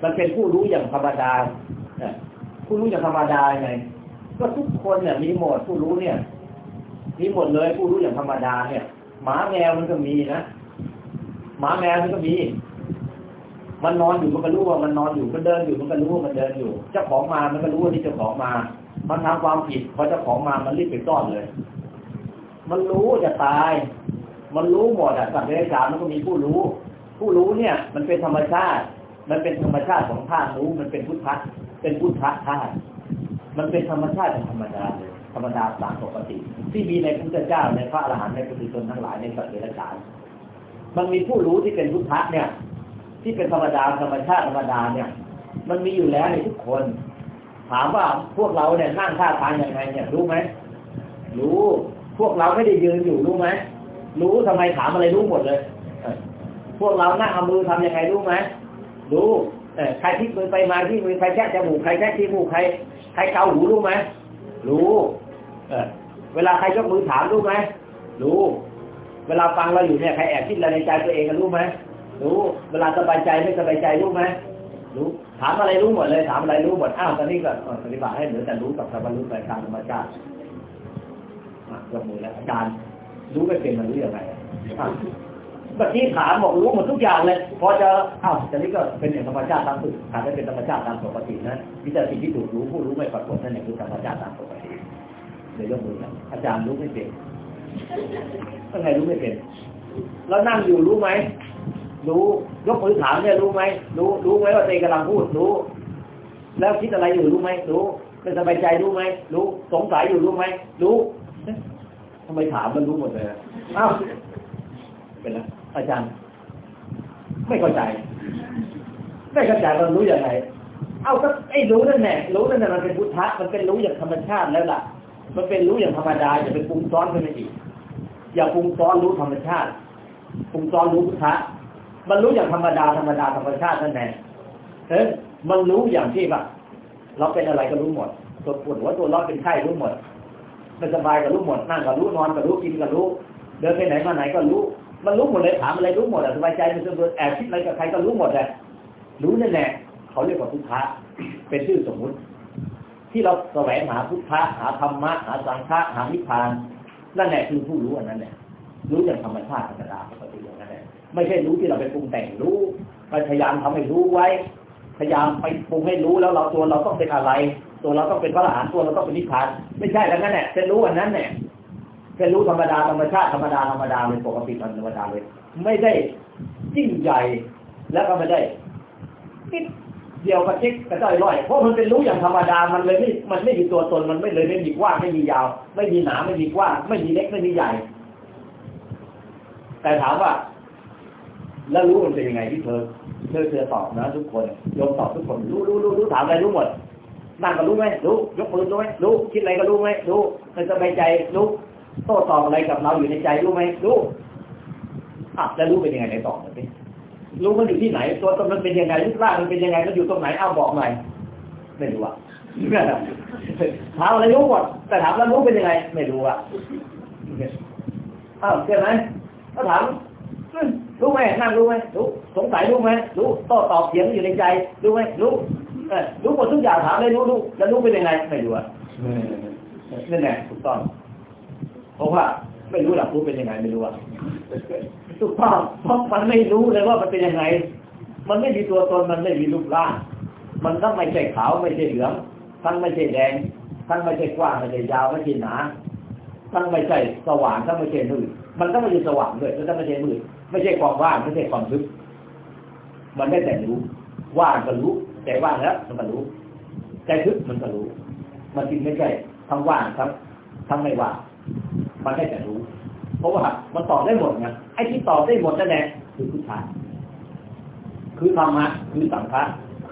มันเป็นผู้รู้อย่างธรรมดาผู้รู้อย่างธรรมดาไงก็ทุกคนเนี่ยมีหมดผู้รู้เนี่ย มีหมดเลยผู้รู้อย่างธรรมดาเนี่ย หมาแมวมันก็มีนะหมาแมวมันก็มี มันนอนอยู่มันก็รู้ว่ามันนอนอยู่มันเดินอยู่มันก็รู้ว่ามันเดินอยู่ เจ้าของมามันก็รู้ว่าที่เจ้าของมา มันทำความผิดพอเจ้าของมามันรีบไปซ่อนเลย มันรู้จะตาย มันรู้หมดอะสัตว์เดรัจฉานมันก็มีผู้รู้ ผู้รู้เนี่ย มันเป็นธรรมชาติ มันเป็นธรรมชาติของธาตุรู้มันเป็นพุทธะเป็นพุทธะธาตุมันเป็นธรรมชาติของธรรมดาเลยธรรมดาตามปกติ ที่มีในพระพุทธเจ้าในพระอรหันต์ในปุถุชนทั้งหลายในสัตว์เดรัจฉานมันมีผู้รู้ที่เป็นพุทธะเนี่ย ที่เป็นธรรมดาธรรมชาติธรรมดาเนี่ย มันมีอยู่แล้วในทุกคน ถามว่าพวกเราเนี่ยนั่งท่าทางยังไงเนี่ยรู้ไหมรู้พวกเราไม่ได้ยืนอยู่รู้ไหมรู้ทำไมถามอะไรรู้หมดเลย พวกเรานั่งเอามือทำยังไงรู้ไหม รู้ใครที่มือไปมาที่มือใครแค่จมูกใครแค่ที่มูกใครใครเกาหูรู้ไหมรู้เออเวลาใครยกมือถามรู้ไหมรู้ เวลาฟังเราอยู่เนี่ยใครแอบคิดอะไรในใจตัวเองกันรู้ไหมรู้เวลาสบายใจไม่สบายใจรู้ไหมรู้ถามอะไรรู้หมดเลยถามอะไรรู้หมดอ้าวตอนนี้ก็ปฏิบัติให้เหลือแต่รู้กับสัมรู้ไปตามธรรมชาติยกมือแล้วอาจารย์รู้ไม่เป็นมันรู้ยังไง เมื่อกี้ถามบอกรู้หมดทุกอย่างเลยพอจะอ้าวตอนนี้ก็เป็นอย่างธรรมชาติตามสุดถามได้เป็นธรรมชาติตามปกตินะวิจารสิ่งที่ถูกรู้ผู้รู้ไม่ปรากฏนั่นเองคือธรรมชาติตามปกติเดี๋ยวยกมือนะอาจารย์รู้ไม่เป็นก็ไงรู้ไม่เป็นแล้วนั่งอยู่รู้ไหมรู้ยกมือถามเนี่ยรู้ไหมรู้รู้ไหมว่าเตกำลังพูดรู้ แล้วคิดอะไรอยู่รู้ไหมรู้เป็นสบายใจรู้ไหมรู้สงสัยอยู่รู้ไหมรู้ทำไมถามมันรู้หมดเลยอ้าว เป็นแล้วอาจารย์ ไม่เข้าใจ ไม่เข้าใจมันรู้อย่างไรเอาก็ไอ้รู้นั่นแหละรู้นั่นแหละมันเป็นพุทธะมันเป็นรู้อย่างธรรมชาติแล้วล่ะ มันเป็นรู้อย่างธรรมดาอย่าไปปรุงซ้อนขึ้นมาอีกอย่าปรุงซ้อนรู้ธรรมชาติปรุงซ้อนรู้พุทธะมันรู้อย่างธรรมดาธรรมดาธรรมชาตินั่นแหละเฮ้ยมันรู้อย่างที่แบบเราเป็นอะไรก็รู้หมดตัวปวดหัวตัวร้อนเป็นไข้รู้หมดไม่สบายก็รู้หมดนั่งก็รู้นอนก็รู้กินก็รู้ เดินไปไหนมาไหนก็รู้ มันรู้หมดเลยถามอะไรรู้หมดอะสบายใจมันจะแอบคิดอะไรกับใครก็รู้หมดเลยรู้นั่นแหละเขาเรียกว่าพุทธะเป็นชื่อสมมุติ ที่เราแสวงหาพุทธะหาธรรมะหาสังฆะหานิพพานนั่นแหละคือผู้รู้อันนั้นแหละรู้อย่างธรรมชาติธรรมดาปกติอย่างนั้นแหละไม่ใช่รู้ที่เราไปปรุงแต่งรู้พยายามทำให้รู้ไว้ พยายามไปปรุงให้รู้แล้วเราตัวเราต้องเป็นอะไร ตัวเราต้องเป็นพระอรหันต์ตัวเราต้องเป็นนิพพาน ไม่ใช่แล้วนั่นแหละเป็นรู้อันนั้นแหละ เป็นรู้ธรรมดาธรรมชาติธรรมดาธรรมดาเลยปกติธรรมดาเลย ไม่ได้ยิ่งใหญ่แล้วก็ไม่ได้นิดเดียวกระชิกกระจ้อยร้อยเพราะมันเป็นรู้อย่างธรรมดามันเลยไม่มันไม่มีตัวตนมันไม่เลยไม่มีกว้างไม่มียาว ไม่มีหนาไม่มีกว้างไม่มีเล็กไม่มีใหญ่ แต่ถามว่า แล้วรู้มันเป็นยังไงที่เธอเธอเธอตอบนะ ทุกคนยมตอบทุกคน รู้รู้รู้รู้ถามอะไรรู้หมดนั่งก็รู้ไหมรู้ยกมือรู้ไหมรู้คิดอะไรก็รู้ไหมรู้ไม่สบายใจรู้ โต้ตอบอะไรกับเราอยู่ในใจรู้ไหมรู้อะแล้วรู้เป็นยังไงไหนตอบหน่อยสิรู้มันอยู่ที่ไหน ตัวตนมันเป็นยังไงรูปร่างมันเป็นยังไงมันอยู่ตรงไหนเอาบอกหน่อยไม่รู้อะถามอะไรรู้หมดแต่ถามแล้วรู้เป็นยังไง ไม่รู้อะอ้าวใช่ไหมก็ถามรู้ไหมนั่งรู้ไหมรู้สงสัยรู้ไหมรู้โต้ตอบเสียงอยู่ในใจ รู้ไหมรู้รู้หมดทุกอย่างถามเลยรู้รู้แล้วรู้เป็นยังไงไม่รู้อะนั่นแหละถูกต้อง เพราะว่าไม่รู้หลักรู้เป็นยังไงไม่รู้อะถูกต้องเพราะมันไม่รู้เลยว่ามันเป็นยังไง มันไม่มีตัวตนมันไม่มีรูปร่าง มันต้องไม่ใช่ขาวไม่ใช่เหลืองทั้งไม่ใช่แดงทั้งไม่ใช่กว้างไม่ใช่ยาวไม่ใช่หนาทั้งไม่ใช่สว่างทั้งไม่ใช่มืดมันต้องไม่ใช่สว่างด้วยแล้วต้องไม่ใช่มืดไม่ใช่ความว่างไม่ใช่ความทึบมันไม่แต่รู้ว่างก็รู้ แต่ว่างแล้วมันก็รู้ แต่ทึบมันก็รู้ มันจริงไม่ใช่ทั้งว่างทั้งทั้งไม่ว่าง มันได้แต่รู้ เพราะว่ามันตอบได้หมดไงไอ้ที่ตอบได้หมดนั่นแหละคือพุทธะคือธรรมะคือสังฆะ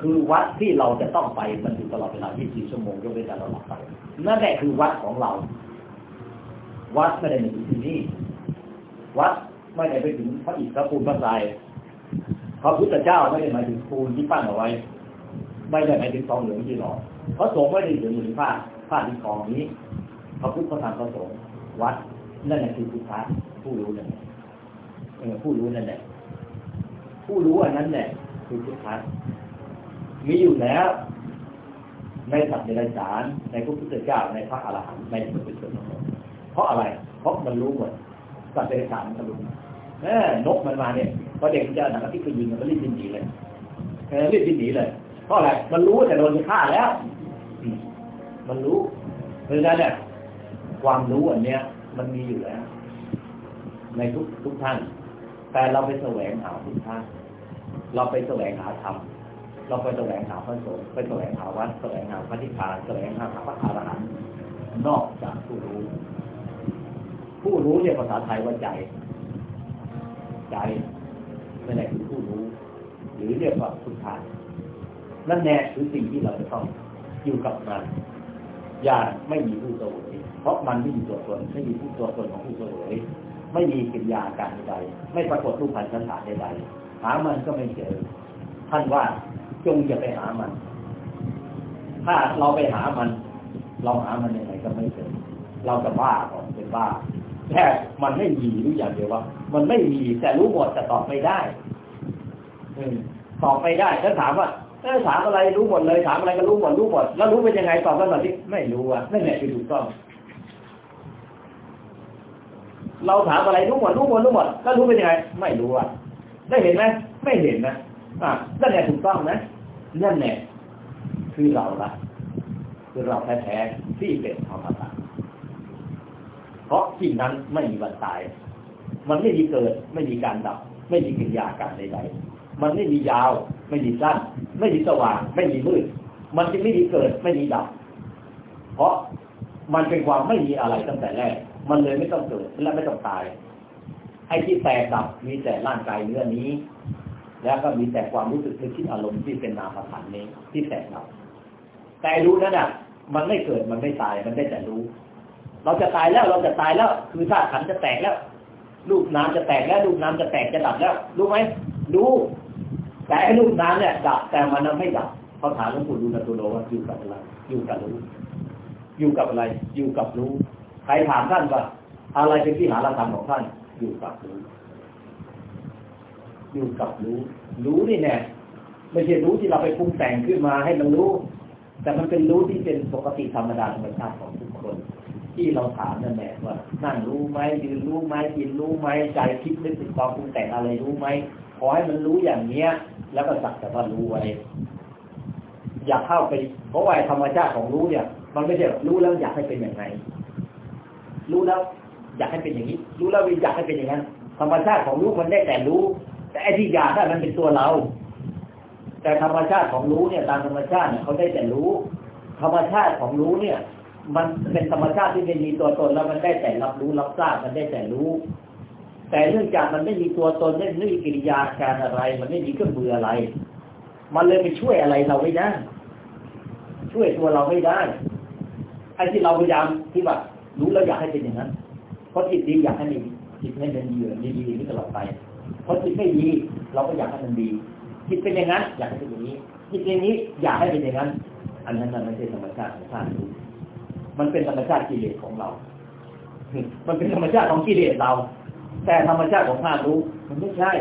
คือวัดที่เราจะต้องไปมันอยู่ตลอดเวลา 24 ชั่วโมงยกเว้นแต่เราหลับไปนั่นแหละคือวัดของเรา วัดไม่ได้อยู่ที่นี่ วัดไม่ได้ไปถึงพระอิฐพระปูนพระทรายพระพุทธเจ้าไม่ได้หมายถึงปูนที่ปั้นเอาไว้ ไม่ได้หมายถึงทองเหลืองที่หล่อพระสงฆ์ไม่ได้ถึงถึงผ้าผ้าที่ทองนี้พระพุทธพระธรรมพระสงฆ์ วัดนั่นแหละคือพุทธะผู้รู้นั่นแหละผู้รู้นั่นแหละ ผู้รู้อันนั้นแหละคือพุทธะมีอยู่แล้วในสัตว์ในรัจารในพระพุทธเจ้าในพระอรหันต์ในพระพุทธเจ้าเพราะอะไร เพราะมันรู้หมดสัตว์ในรัจารมันรู้เออนกมันมาเนี่ยพอเด็กมันจะหนังที่ไปยิงมันก็รีบหนีเลยเออรีบหนีเลย เพราะอะไร มันรู้แต่โดนฆ่าแล้ว มันรู้เพราะฉะนั้นเนี่ย ความรู้อันเนี้ย มันมีอยู่แล้ว ในทุกทุกท่าน แต่เราไปแสวงหาทุกท่าน เราไปแสวงหาธรรมเราไปแสวงหาพระสงฆ์ไปแสวงหาวัดแสวงหาพระนิพพานแสวงหาพระอรหันต์นอกจากผู้รู้ ผู้รู้เรียกภาษาไทยว่าใจ ใจนั่นแหละคือผู้รู้ หรือเรียกว่าพุทธานั่นแน่คือสิ่งที่เราจะต้องอยู่กับมันอย่าไม่มีผู้เสวย เพราะมันไม่มีตัวตนไม่มีผู้ตัวตนของผู้เสวยไม่มีกิริยาการใดไม่ปรากฏรูปพันธสันฐานใดๆหามันก็ไม่เจอ ท่านว่าจงอย่าไปหามัน ถ้าเราไปหามัน เราหามันยังไงก็ไม่เจอ เราจะบ้าก่อนเป็นบ้าแค่มันไม่มีรู้อย่างเดียวว่า มันไม่มีแต่รู้หมดแต่ตอบไม่ได้ตอบไม่ได้ถ้าถามว่าถ้าถามอะไรรู้หมดเลยถามอะไรก็รู้หมดรู้หมดแล้วรู้เป็นยังไงตอบกันหน่อยที่ไม่รู้อะนั่นแหละคือถูกต้อง เราถามอะไรรู้หมดรู้หมดรู้หมดแล้วรู้เป็นยังไง ไม่รู้อะได้เห็นไหมไม่เห็นนะอะนั่นแหละถูกต้องนะนั่นแหละคือเราละคือเราแท้ๆที่เป็นธรรมะเพราะที่นั้นไม่มีวันตาย มันไม่มีเกิด ไม่มีการดับ ไม่มีกิริยาการใดๆมันไม่มียาว ไม่มีสั้น ไม่มีสว่าง ไม่มีมืด มันจึงไม่มีเกิด ไม่มีดับ เพราะมันเป็นความไม่มีอะไรตั้งแต่แรก มันเลยไม่ต้องเกิดและไม่ต้องตาย ไอ้ที่แตกดับมีแต่ร่างกายเนื้อนี้ แล้วก็มีแต่ความรู้สึกนึกคิดอารมณ์ที่เป็นนามธรรมนี้ที่แตกดับ แต่รู้นั้นอะ มันไม่เกิดมันไม่ตายมันได้แต่รู้ เราจะตายแล้วเราจะตายแล้ว คือธาตุขันจะแตกแล้วลูกน้ำจะแตกแล้วลูกน้ำจะแตกจะดับแล้ว รู้ไหมรู้แต่ไอ้ลูกน้ำเนี่ยดับแต่มันไม่ดับเขาถามหลวงปู่ดูลตุโลว่าอยู่กับอะไรอยู่กับรู้ อยู่กับอะไร อยู่กับรู้ ใครถามท่านว่าอะไรเป็นที่หาธรรมของท่าน อยู่กับรู้ อยู่กับรู้ รู้นี่แน่ไม่ใช่รู้ที่เราไปปรุงแต่งขึ้นมาให้มันรู้ แต่มันเป็นรู้ที่เป็นปกติธรรมดาธรรมชาติของทุกคน ที่เราถามนั่นแหละว่านั่งรู้ไหมยืนรู้ไหมกินรู้ไหมใจคิดนึกถึงความปรุงแต่งอะไรรู้ไหมขอให้มันรู้อย่างเนี้ย แล้วก็สักแต่ว่ารู้ไว้อย่าเข้าไปเพราะว่าธรรมชาติของรู้เนี่ย มันไม่ใช่รู้แล้วอยากให้เป็นอย่างไร รู้แล้ว อยากให้เป็นอย่างนี้ รู้แล้วอยากให้เป็นอย่างนั้นธรรมชาติของรู้มันได้แต่รู้ แต่ไอ้ที่อยากนั้มันเป็นตัวเรา แต่ธรรมชาติของรู้เนี่ย ตามธรรมชาติเนี่ยเขาได้แต่รู้ ธรรมชาติของรู้เนี่ย มันเป็นธรรมชาติที่ไม่มีตัวตนแล้วมันได้แต่รับรู้รับทราบมันได้แต่รู้ แต่เนื่องจากมันไม่มีตัวตนไม่ไม่มีกิริยาการอะไร มันไม่มีเครื่องมืออะไร มันเลยไปช่วยอะไรเราไม่ได้ช่วยตัวเราไม่ได้ไอ้ที่เราพยายามที่แบบ รู้แล้วอยากให้เป็นอย่างนั้น เพราะจิตดีอยากให้มีจิตให้มันดีดีดีที่ตลอดไป เพราะจิตไม่ดีเราก็อยากให้มันดี จิตเป็นอย่างนั้น อยากให้เป็นอย่างนี้ จิตอย่างนี้อยากให้เป็นอย่างนั้น อันนั้นมันไม่ใช่ธรรมชาติของธาตุรู้มันเป็นธรรมชาติกิเลสของเรา มันเป็นธรรมชาติของกิเลสเรา แต่ธรรมชาติของธาตุรู้ มันไม่ใช่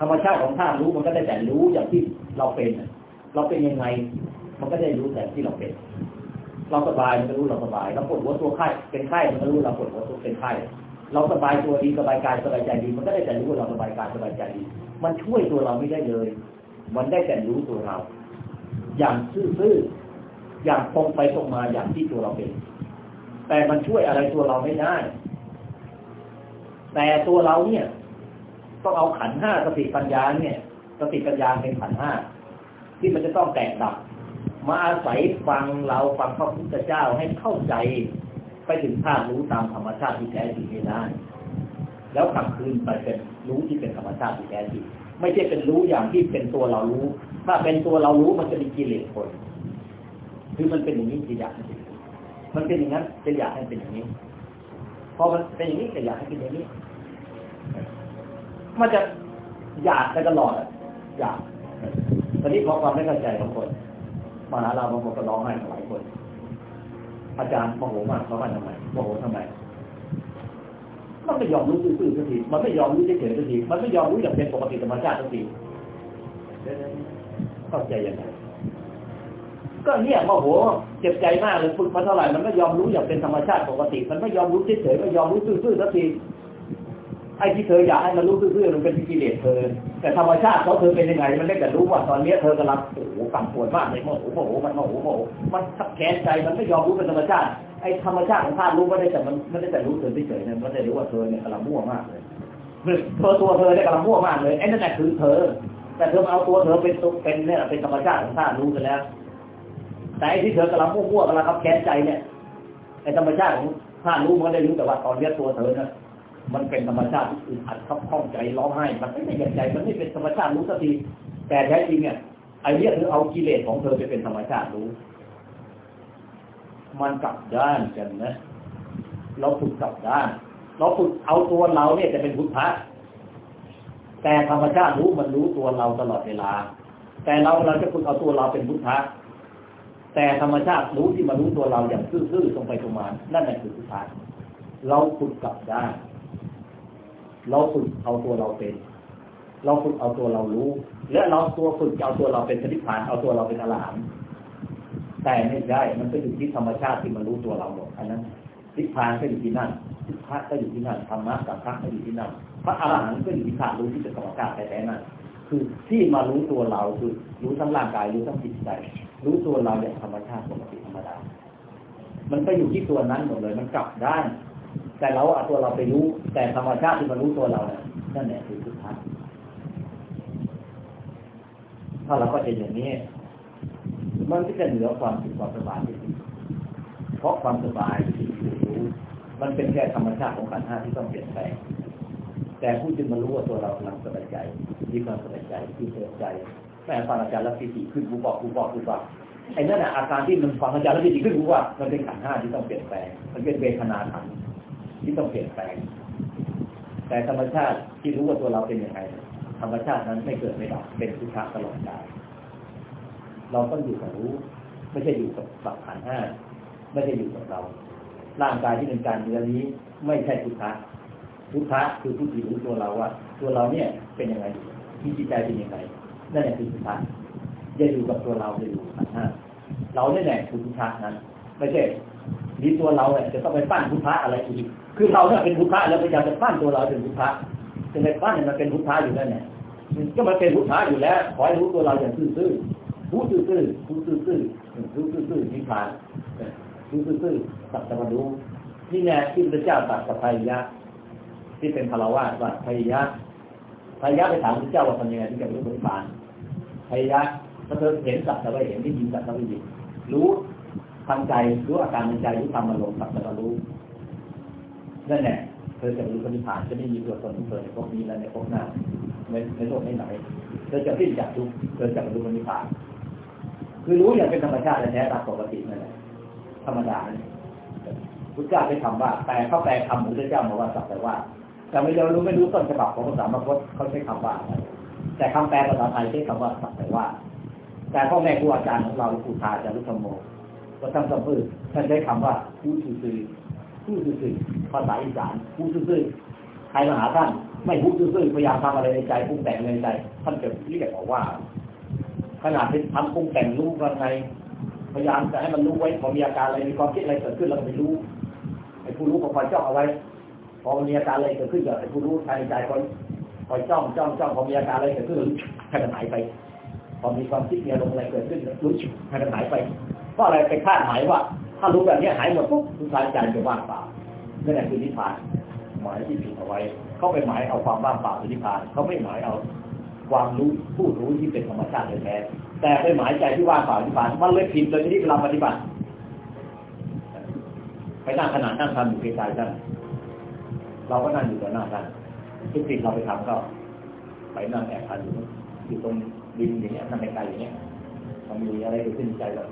ธรรมชาติของธาตุรู้มันก็ได้แต่รู้อย่างที่เราเป็น เราเป็นยังไง มันก็ได้รู้แต่ที่เราเป็น เราสบายมันก็รู้เราสบายเราปวดหัวตัวไข้เป็นไข้มันก็รู้เราปวดหัวตัวเป็นไข้เราสบายตัวดีสบายกายสบายใจดี มันก็ได้แต่รู้ว่าเราสบายกายสบายใจดี มันช่วยตัวเราไม่ได้เลย มันได้แต่รู้ตัวเรา อย่างซื่อๆอย่างตรงไปตรงมาอย่างที่ตัวเราเป็น แต่มันช่วยอะไรตัวเราไม่ได้ แต่ตัวเราเนี่ยต้องเอาขันห้าสติปัญญาเนี่ย สติปัญญาเป็นขันห้าที่มันจะต้องแตกดับ มาอาศัยฟังเราฟังพระพุทธเจ้าให้เข้าใจไปถึงธาตุรู้ตามธรรมชาติที่แท้จริงไม่ได้ แล้วขับคืนไปเป็นรู้ที่เป็นธรรมชาติที่แท้จริงไม่ใช่เป็นรู้อย่างที่เป็นตัวเรารู้ ถ้าเป็นตัวเรารู้มันจะมีกิเลสคนคือมันเป็นอย่างนี้จะอยากให้เป็นมันเป็นอย่างนั้นจะอยากให้เป็นอย่างนี้ พอมันเป็นอย่างนี้จะอยากให้เป็นอย่างนี้ มันจะอยากไปตลอดอยากตอนนี้เพราะความไม่เข้าใจของคน มาหาเราบางคนก็ร้องไห้หลายคน อาจารย์โมโหมากร้องไห้ทำไมโมโหทำไมมันไม่ยอมรู้ซื่อๆสักทีมันไม่ยอมรู้เฉยๆสักทีมันไม่ยอมรู้อย่างเป็นปกติธรรมชาติสักทีเข้าใจยังไงก็เนี่ยโมโหเจ็บใจมากเลยฝึกมาเท่าไหร่มันไม่ยอมรู้อย่างเป็นธรรมชาติปกติ มันไม่ยอมรู้เฉยๆไม่ยอมรู้ซื่อๆสักที ไอ้ที่เธออยากให้มันรู้ซื่อยๆมันเป็นกิเลสเธอ แต่ธรรมชาติเขาเธอเป็นยังไง มันได้แต่รู้ว่าตอนนี้เธอกำลังโอ้โหปั่นป่วนมากเลยโมโหโมโหมันโมโหโมโหมันคับแค้นใจมันไม่ยอมรู้เป็นธรรมชาติไอ้ธรรมชาติของธาตุรู้ไม่ได้แต่มันไม่ได้แต่รู้เธอเฉยๆเนะมันได้รู้ว่าเธอเนี่ยกำลังมั่วมากเลยเธอตัวเธอเนี่ยกำลังมั่วมากเลยไอ้นั่นแหละคือเธอ แต่เธอเอาตัวเธอเป็นตัวเป็นเนี่ยเป็นธรรมชาติของธาตุรู้กันแล้ว แต่ไอ้ที่เธอกำลังมั่วๆกำลังคับแค้นใจเนี่ยไอ้ธรรมชาติของธาตุรู้มันได้รู้แต่ว่าตอนนี้ตัวเธอเนี่ย มันเป็นธรรมชาติที่อึดอัดขับข้องใจร้องไห้ มันไม่ได้อยากใจมันไม่เป็นธรรมชาติรู้สักทีแต่แท้จริงเนี่ยไอ้เนี่ยคือเอากิเลสของเธอไปเป็นธรรมชาติรู้ มันกลับด้านกันนะ เราฝึกกลับด้าน เราฝึกเอาตัวเราเนี่ยจะเป็นพุทธะแต่ธรรมชาติรู้มันรู้ตัวเราตลอดเวลา แต่เราเราจะฝึกเอาตัวเราเป็นพุทธะแต่ธรรมชาติรู้ที่มารู้ตัวเราอย่างซื่อๆตรงไปตรงมา นั่นแหละคือพุทธะเราฝึกกลับด้าน เราฝึกเอาตัวเราเป็น เราฝึกเอาตัวเรารู้ และเราตัวฝึกเอาตัวเราเป็นสติปัญเอาตัวเราเป็นอรหันต์แต่ไม่ได้ มันก็อยู่ที่ธรรมชาติที่มันรู้ตัวเราหมดอันนั้นทิพพานก็อยู่ที่นั่นทิพพะก็อยู่ที่นั่นธรรมะสังฆะก็อยู่ที่นั่นพระอรหันต์ก็อยู่ที่ธาตุรู้ที่เป็นธรรมชาติแท้ๆนั่นคือที่มารู้ตัวเราคือรู้ทั้งร่างกายรู้ทั้งจิตใจ รู้ตัวเราอย่างธรรมชาติปกติธรรมดา มันไปอยู่ที่ตัวนั้นหมดเลย มันกลับด้าน แต่เราเอาตัวเราไปรู้ แต่ธรรมชาติที่มันรู้ตัวเราเนี่ยนั่นแหละคือพุทธะถ้าเราก็จะอย่างนี้ มันก็จะเหนือความสุขความสบายที่สุดเพราะความสบายที่รู้มันเป็นแค่ธรรมชาติของขันห้าที่ต้องเปลี่ยนแปลงแต่ผู้จึงมารู้ว่าตัวเรากำลังสบายใจมีความสบายใจที่เสียใจแม่ฟังอาจารย์แล้วปีติขึ้นผู้บอกผู้บอกผู้บอกไอ้นั่นแหะอาการที่มันฟังอาจารย์แล้วปีติขึ้นรู้ว่ามันเป็นขันห้าที่ต้องเปลี่ยนแปลงมันเป็นเวทนาขัน ที่ต้องเปลี่ยนแปลง แต่ธรรมชาติที่รู้ว่าตัวเราเป็นยังไงธรรมชาตินั้นไม่เกิดไม่ดับเป็นทุกข์ตลอดกาลเราต้องอยู่กับรู้ ไม่ใช่อยู่กับสังขารห้าไม่ใช่อยู่กับเรา ร่างกายที่เป็นการเนื้อนี้ ไม่ใช่ทุกข์ทุกข์คือผู้ที่รู้ตัวเราว่า ตัวเราเนี่ยเป็นยังไงที่จิตใจเป็นยังไงนั่นแหละคือทุกข์อย่าอยู่กับตัวเราอย่าอยู่กับขันห้าเราเนี่ยแหละคือทุกข์นั้น ไม่ใช่ นี่ตัวเราเนี่ยจะต้องไปปั้นพุทธะอะไรอีก คือเราเนี่ยเป็นพุทธะแล้วพยายามจะปั้นตัวเราเป็นพุทธะจะไปปั้นมันเป็นพุทธะอยู่นั่นแหละก็มันเป็นพุทธะอยู่แล้ว ขอให้รู้ตัวเราอย่างซื่อๆรู้ซื่อๆรู้ซื่อๆรู้ซื่อๆนิพพานรู้ซื่อๆสัจธรรมรู้นี่แน่ที่พระเจ้าตรัสกับพายะ ที่เป็นคารวะว่าพายะพายะไปถามพระเจ้าว่าทำยังไงที่จะรู้นิพพานพายะพอเธอเห็นสัจธรรมเห็นที่ยินสัจธรรมยินรู้ ทางใจรู้อาการในใจรู้ธรรมอารมณ์สัจธรรมรู้นั่นแหละเธอจะรู้ปฏิภาณจะไม่มีตัวตนของเธอในพวกนี้และในพวกหน้าในในโลกนี้ไหนเธอจะพิ้นจากทุกเธอจะรู้ปฏิภาณคือรู้อย่างเป็นธรรมชาติแท้ตามปกตินั่นแหละธรรมดาพุทธเจ้าไปทำว่าแต่เขาแปลคำพุทธเจ้ามาว่าสักแต่ว่า แต่ไม่เรารู้ไม่รู้ต้นฉบับของภาษามคตเขาใช้คำว่า แต่คำแปลภาษาไทยใช้คำว่าสักแต่ว่า แต่พ่อแม่ครูอาจารย์ของเราครูทาจารุธรรม โมก็ทำสมบูรณ์ท่านใช้คำว่าผู้ซื่อผู้ซื่อภาษาอีสานผู้ซื่อใครมาหาท่าน ไม่ผู้ซื่อพยายามทำอะไรในใจปรุงแต่งในใจ ท่านจะเรียกบอกว่า ขนาดที่ทำปรุงแต่งรู้กันไงพยายามจะให้มันรู้ไว้พอมีอาการอะไรมีความคิดอะไรเกิดขึ้นเราไม่รู้ไอ้ผู้รู้ก็คอยจ้องเอาไว้ พอมีอาการอะไรเกิดขึ้นก็ไอ้ผู้รู้ภายในใจคอยคอยจ้องจ้องจ้องพอมีอาการอะไรเกิดขึ้นให้มันหายไป พอมีความคิดมีอารมณ์อะไรเกิดขึ้นรู้ให้มันหายไป เพราะอะไรไปคาดหมายว่า ถ้ารู้แบบนี้หายหมดปุ๊บสุดท้ายใจจะว่างเปล่านั่นแหละคือนิพพาน หมายที่ผิดเอาไว้ เขาไปหมายเอาความว่างเปล่าคือนิพพาน เขาไม่หมายเอาความรู้ผู้รู้ที่เป็นธรรมชาติแท้แต่ไปหมายใจที่ว่างเปล่านิพพาน มันเลยผิดเลยที่เราปฏิบัติไปนั่งขนาดนั่งทำอยู่ไกลๆท่านเราก็นั่งอยู่ต่อหน้าท่านทุกสิ่งเราไปทำก็ ไปนั่งแอบทานอยู่อยู่ตรงดินอย่างเงี้ยนั่งไกลๆอย่างเงี้ยมันมีอะไรเกิดขึ้นในใจเรา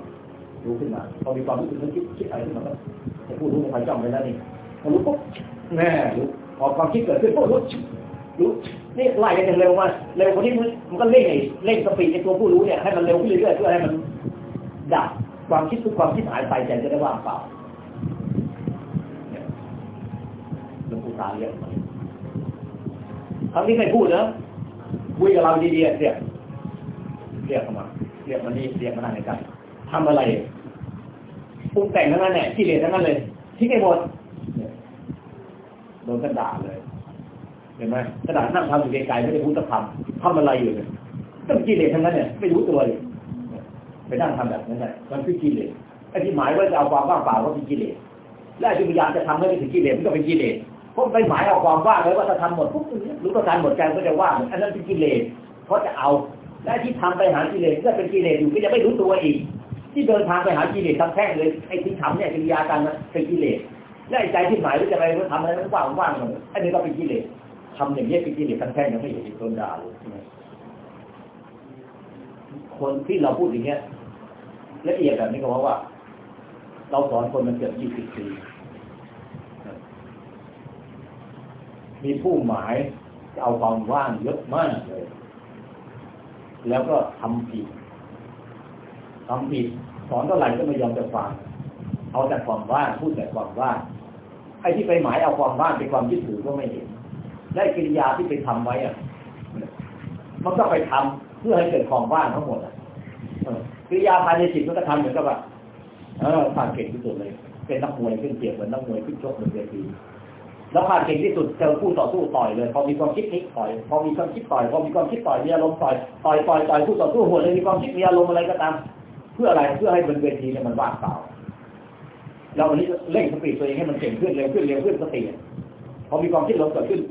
รู้ขึ้นมาพอมีความรู้สึกนึกคิดคิดอะไรขึ้นมาก็จะพูดรู้ไปจ้องไปแล้วนี่พอรู้ปุ๊บแน่รู้พอความคิดเกิดขึ้นปุ๊บรู้รู้นี่ไล่กันอย่างเร็วมากเร็วกว่านี้มันก็เร่งไอ้เร่งสปีดในตัวผู้รู้เนี่ยให้มันเร็วขึ้นเรื่อยๆเพื่อให้มันดับความคิดทุกความคิดหายไปใจจะได้ว่างเปล่าหลวงปู่ตาเรียกครั้งนี้ไม่พูดนะคุยกับเราดีๆเรียกเรียกเข้ามาเรียกมานี่เรียกมานั่งในกัน ทำอะไรปรุงแต่งทั้งนั้นแหละกิเลสทั้งนั้นเลยทิ้งให้หมดโดนกระดาษเลยเห็นไหมกระดาษนั่งทำอยู่ไกลๆไม่ได้พูดตะคำทำอะไรอยู่เนี่ยต้องกิเลสทั้งนั้นเนี่ยไม่รู้ตัวเลยไปนั่งทำแบบนั้นแหละมันคือกิเลสไอ้ที่หมายว่าจะเอาความว่างเปล่าก็คือกิเลสและที่พยายามจะทำให้ถึงกิเลสมันก็เป็นกิเลสเพราะไปหมายเอาความว่างไว้ว่าถ้าทำหมดปุ๊บรู้ก็ทานหมดใจก็จะว่างอันนั้นเป็นกิเลสเพราะจะเอาและที่ทำไปหากิเลสก็เป็นกิเลสอยู่ก็จะไม่รู้ตัวอีก ที่เดินทางไปหากิเลสทั้งแท่งเลยไอ้ที่ทำเนี่ยกิริยาการนั้นเป็นกิเลสและไอ้ใจที่หมายว่าจะไปทำอะไรมันว่างว่างๆเลยอันนี้ก็เป็นกิเลสทำอย่างนี้ยเป็นกิเลสทั้งแท่งยังไม่เห็นโดนด่าเลยคนที่เราพูดอย่างเงี้ยละเอียดแบบนี้ก็เพราะว่า เราสอนคนมันเกือบยี่สิบปีมีผู้หมายเอาความว่างเยอะมากเลย แล้วก็ทำผิด ทำผิดสอนเท่าไหร่ก็ไม่ยอมจะฟังเอาแต่ความว่างพูดแต่ความว่างไอ้ที่ไปหมายเอาความว่างเป็นความยึดถือก็ไม่เห็นและกิริยาที่ไปทำไว้อะมันก็ไปทำเพื่อให้เกิดความว่างทั้งหมดอะกิริยาภายในจิตมันก็ทำเหมือนกับว่าเออผ่านเก่งที่สุดเลย เป็นนักมวยขึ้นเกียร์เหมือนนักมวยขึ้นชกบนเวทีแล้วผ่านเก่งที่สุดเจอคู่ต่อสู้ต่อยเลยพอมีความคิดนี้ต่อย พอมีความคิดต่อยพอมีความคิดต่อยมีอารมณ์ต่อยต่อยต่อยต่อยคู่ต่อสู้หัวเลยมีความคิดมีอารมณ์อะไรก็ตาม เพื่ออะไรเพื่อให้บนเวทีเนี่ยมันว่างเปล่าเราวันนี้เร่งสปีดตัวเองให้มันเก่งขึ้นเร็วขึ้นเร็วขึ้นสติพอมีความคิดลมเกิดขึ้น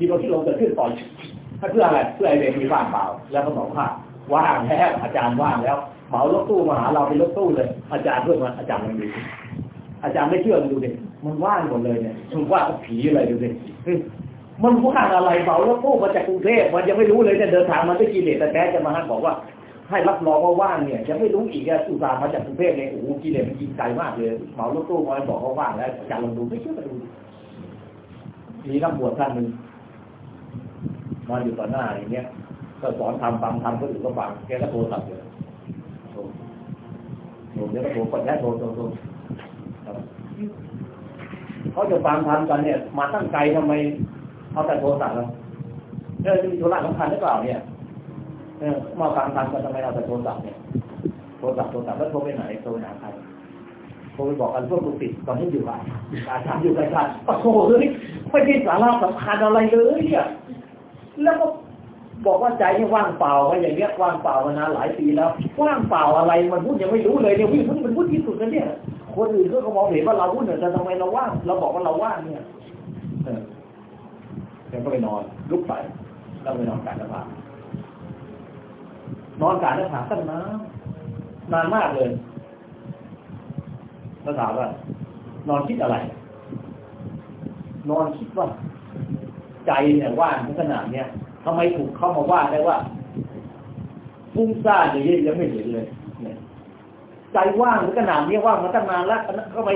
มีความคิดลมเกิดขึ้นต่อยถ้าเพื่ออะไรเพื่อให้เวทีว่างเปล่า แล้วก็บอกว่าว่างแล้วอาจารย์ว่างแล้วเหมารถตู้มาหาเราเป็นรถตู้เลย อาจารย์เพื่อนมาอาจารย์มันดูอาจารย์ไม่เชื่อมันดูดิมันว่างหมดเลยเนี่ยมันว่างกับผีอะไรดูดิเฮ้ยมันว่างอะไรเหมารถตู้มาจากกรุงเทพมันยังไม่รู้เลยเนี่ยเดินทางมาด้วยกิเลสแต่แท้จะมาห้บอกว่า ให้รับรองว่าว่างเนี่ยจะไม่รู้อีกอะอุตส่าห์มาจากกรุงเทพเนี่ยโอ้โหกิเลสมันกินใจมากเลยเหมารถตู้มาบอกว่าว่างแล้วจารย์ลองดูไม่เชื่อก็ดูมีนักบวชท่านหนึ่งมาอยู่ต่อหน้าอย่างเงี้ยก็สอนทำฟังทำก็อื่นก็ฟังแกก็โทรศัพท์เลยโทรโทรเดี๋ยวก็โทรกดแค่โทรโทรโทรเขาจะฟังทำกันเนี่ย มาตั้งใจทำไมเอาแต่โทรศัพท์แล้วเออจะมีโทรศัพท์สำคัญหรือเปล่าเนี่ย เออมาฟังทำกันทำไมเอาแต่โทรศัพท์เนี่ยโทรศัพท์โทรศัพท์แล้วโทรไปไหนโทรไปหาใครโทรไปบอกกันพวกลูกติดตอนนี้อยู่กับอาจารย์อยู่กับอาจารย์โอ้โหเฮ้ยไม่ได้สาระสำคัญอะไรเลยเนี่ยแล้วก็บอกว่าใจนี่ว่างเปล่าไว้อย่างเงี้ยว่างเปล่ามานานหลายปีแล้ว ว่างเปล่าอะไรมันพูดยังไม่รู้เลยเนี่ยวิ่งมันมันพูดที่สุดนะเนี่ย คนอื่นก็มองเห็นว่าเราพูดเนี่ยแต่ทำไมเราว่างเราบอกว่าเราว่างเนี่ยเออแล้วก็ไปนอนลุกไปแล้วไปนอนกลางหน้าผา นอนกลางหน้าผาตั้งนานนานมากเลยแล้วถามว่านอนคิดอะไร นอนคิดว่า ใจเนี่ยว่างขนาดเนี้ยทำไมถูกเข้ามาว่าได้ว่าฟุ้งซ่านอย่างนี้ยังไม่เห็นเลยใจว่างถึงขนาดนี้ว่างมาตั้งนานแล้วทำไม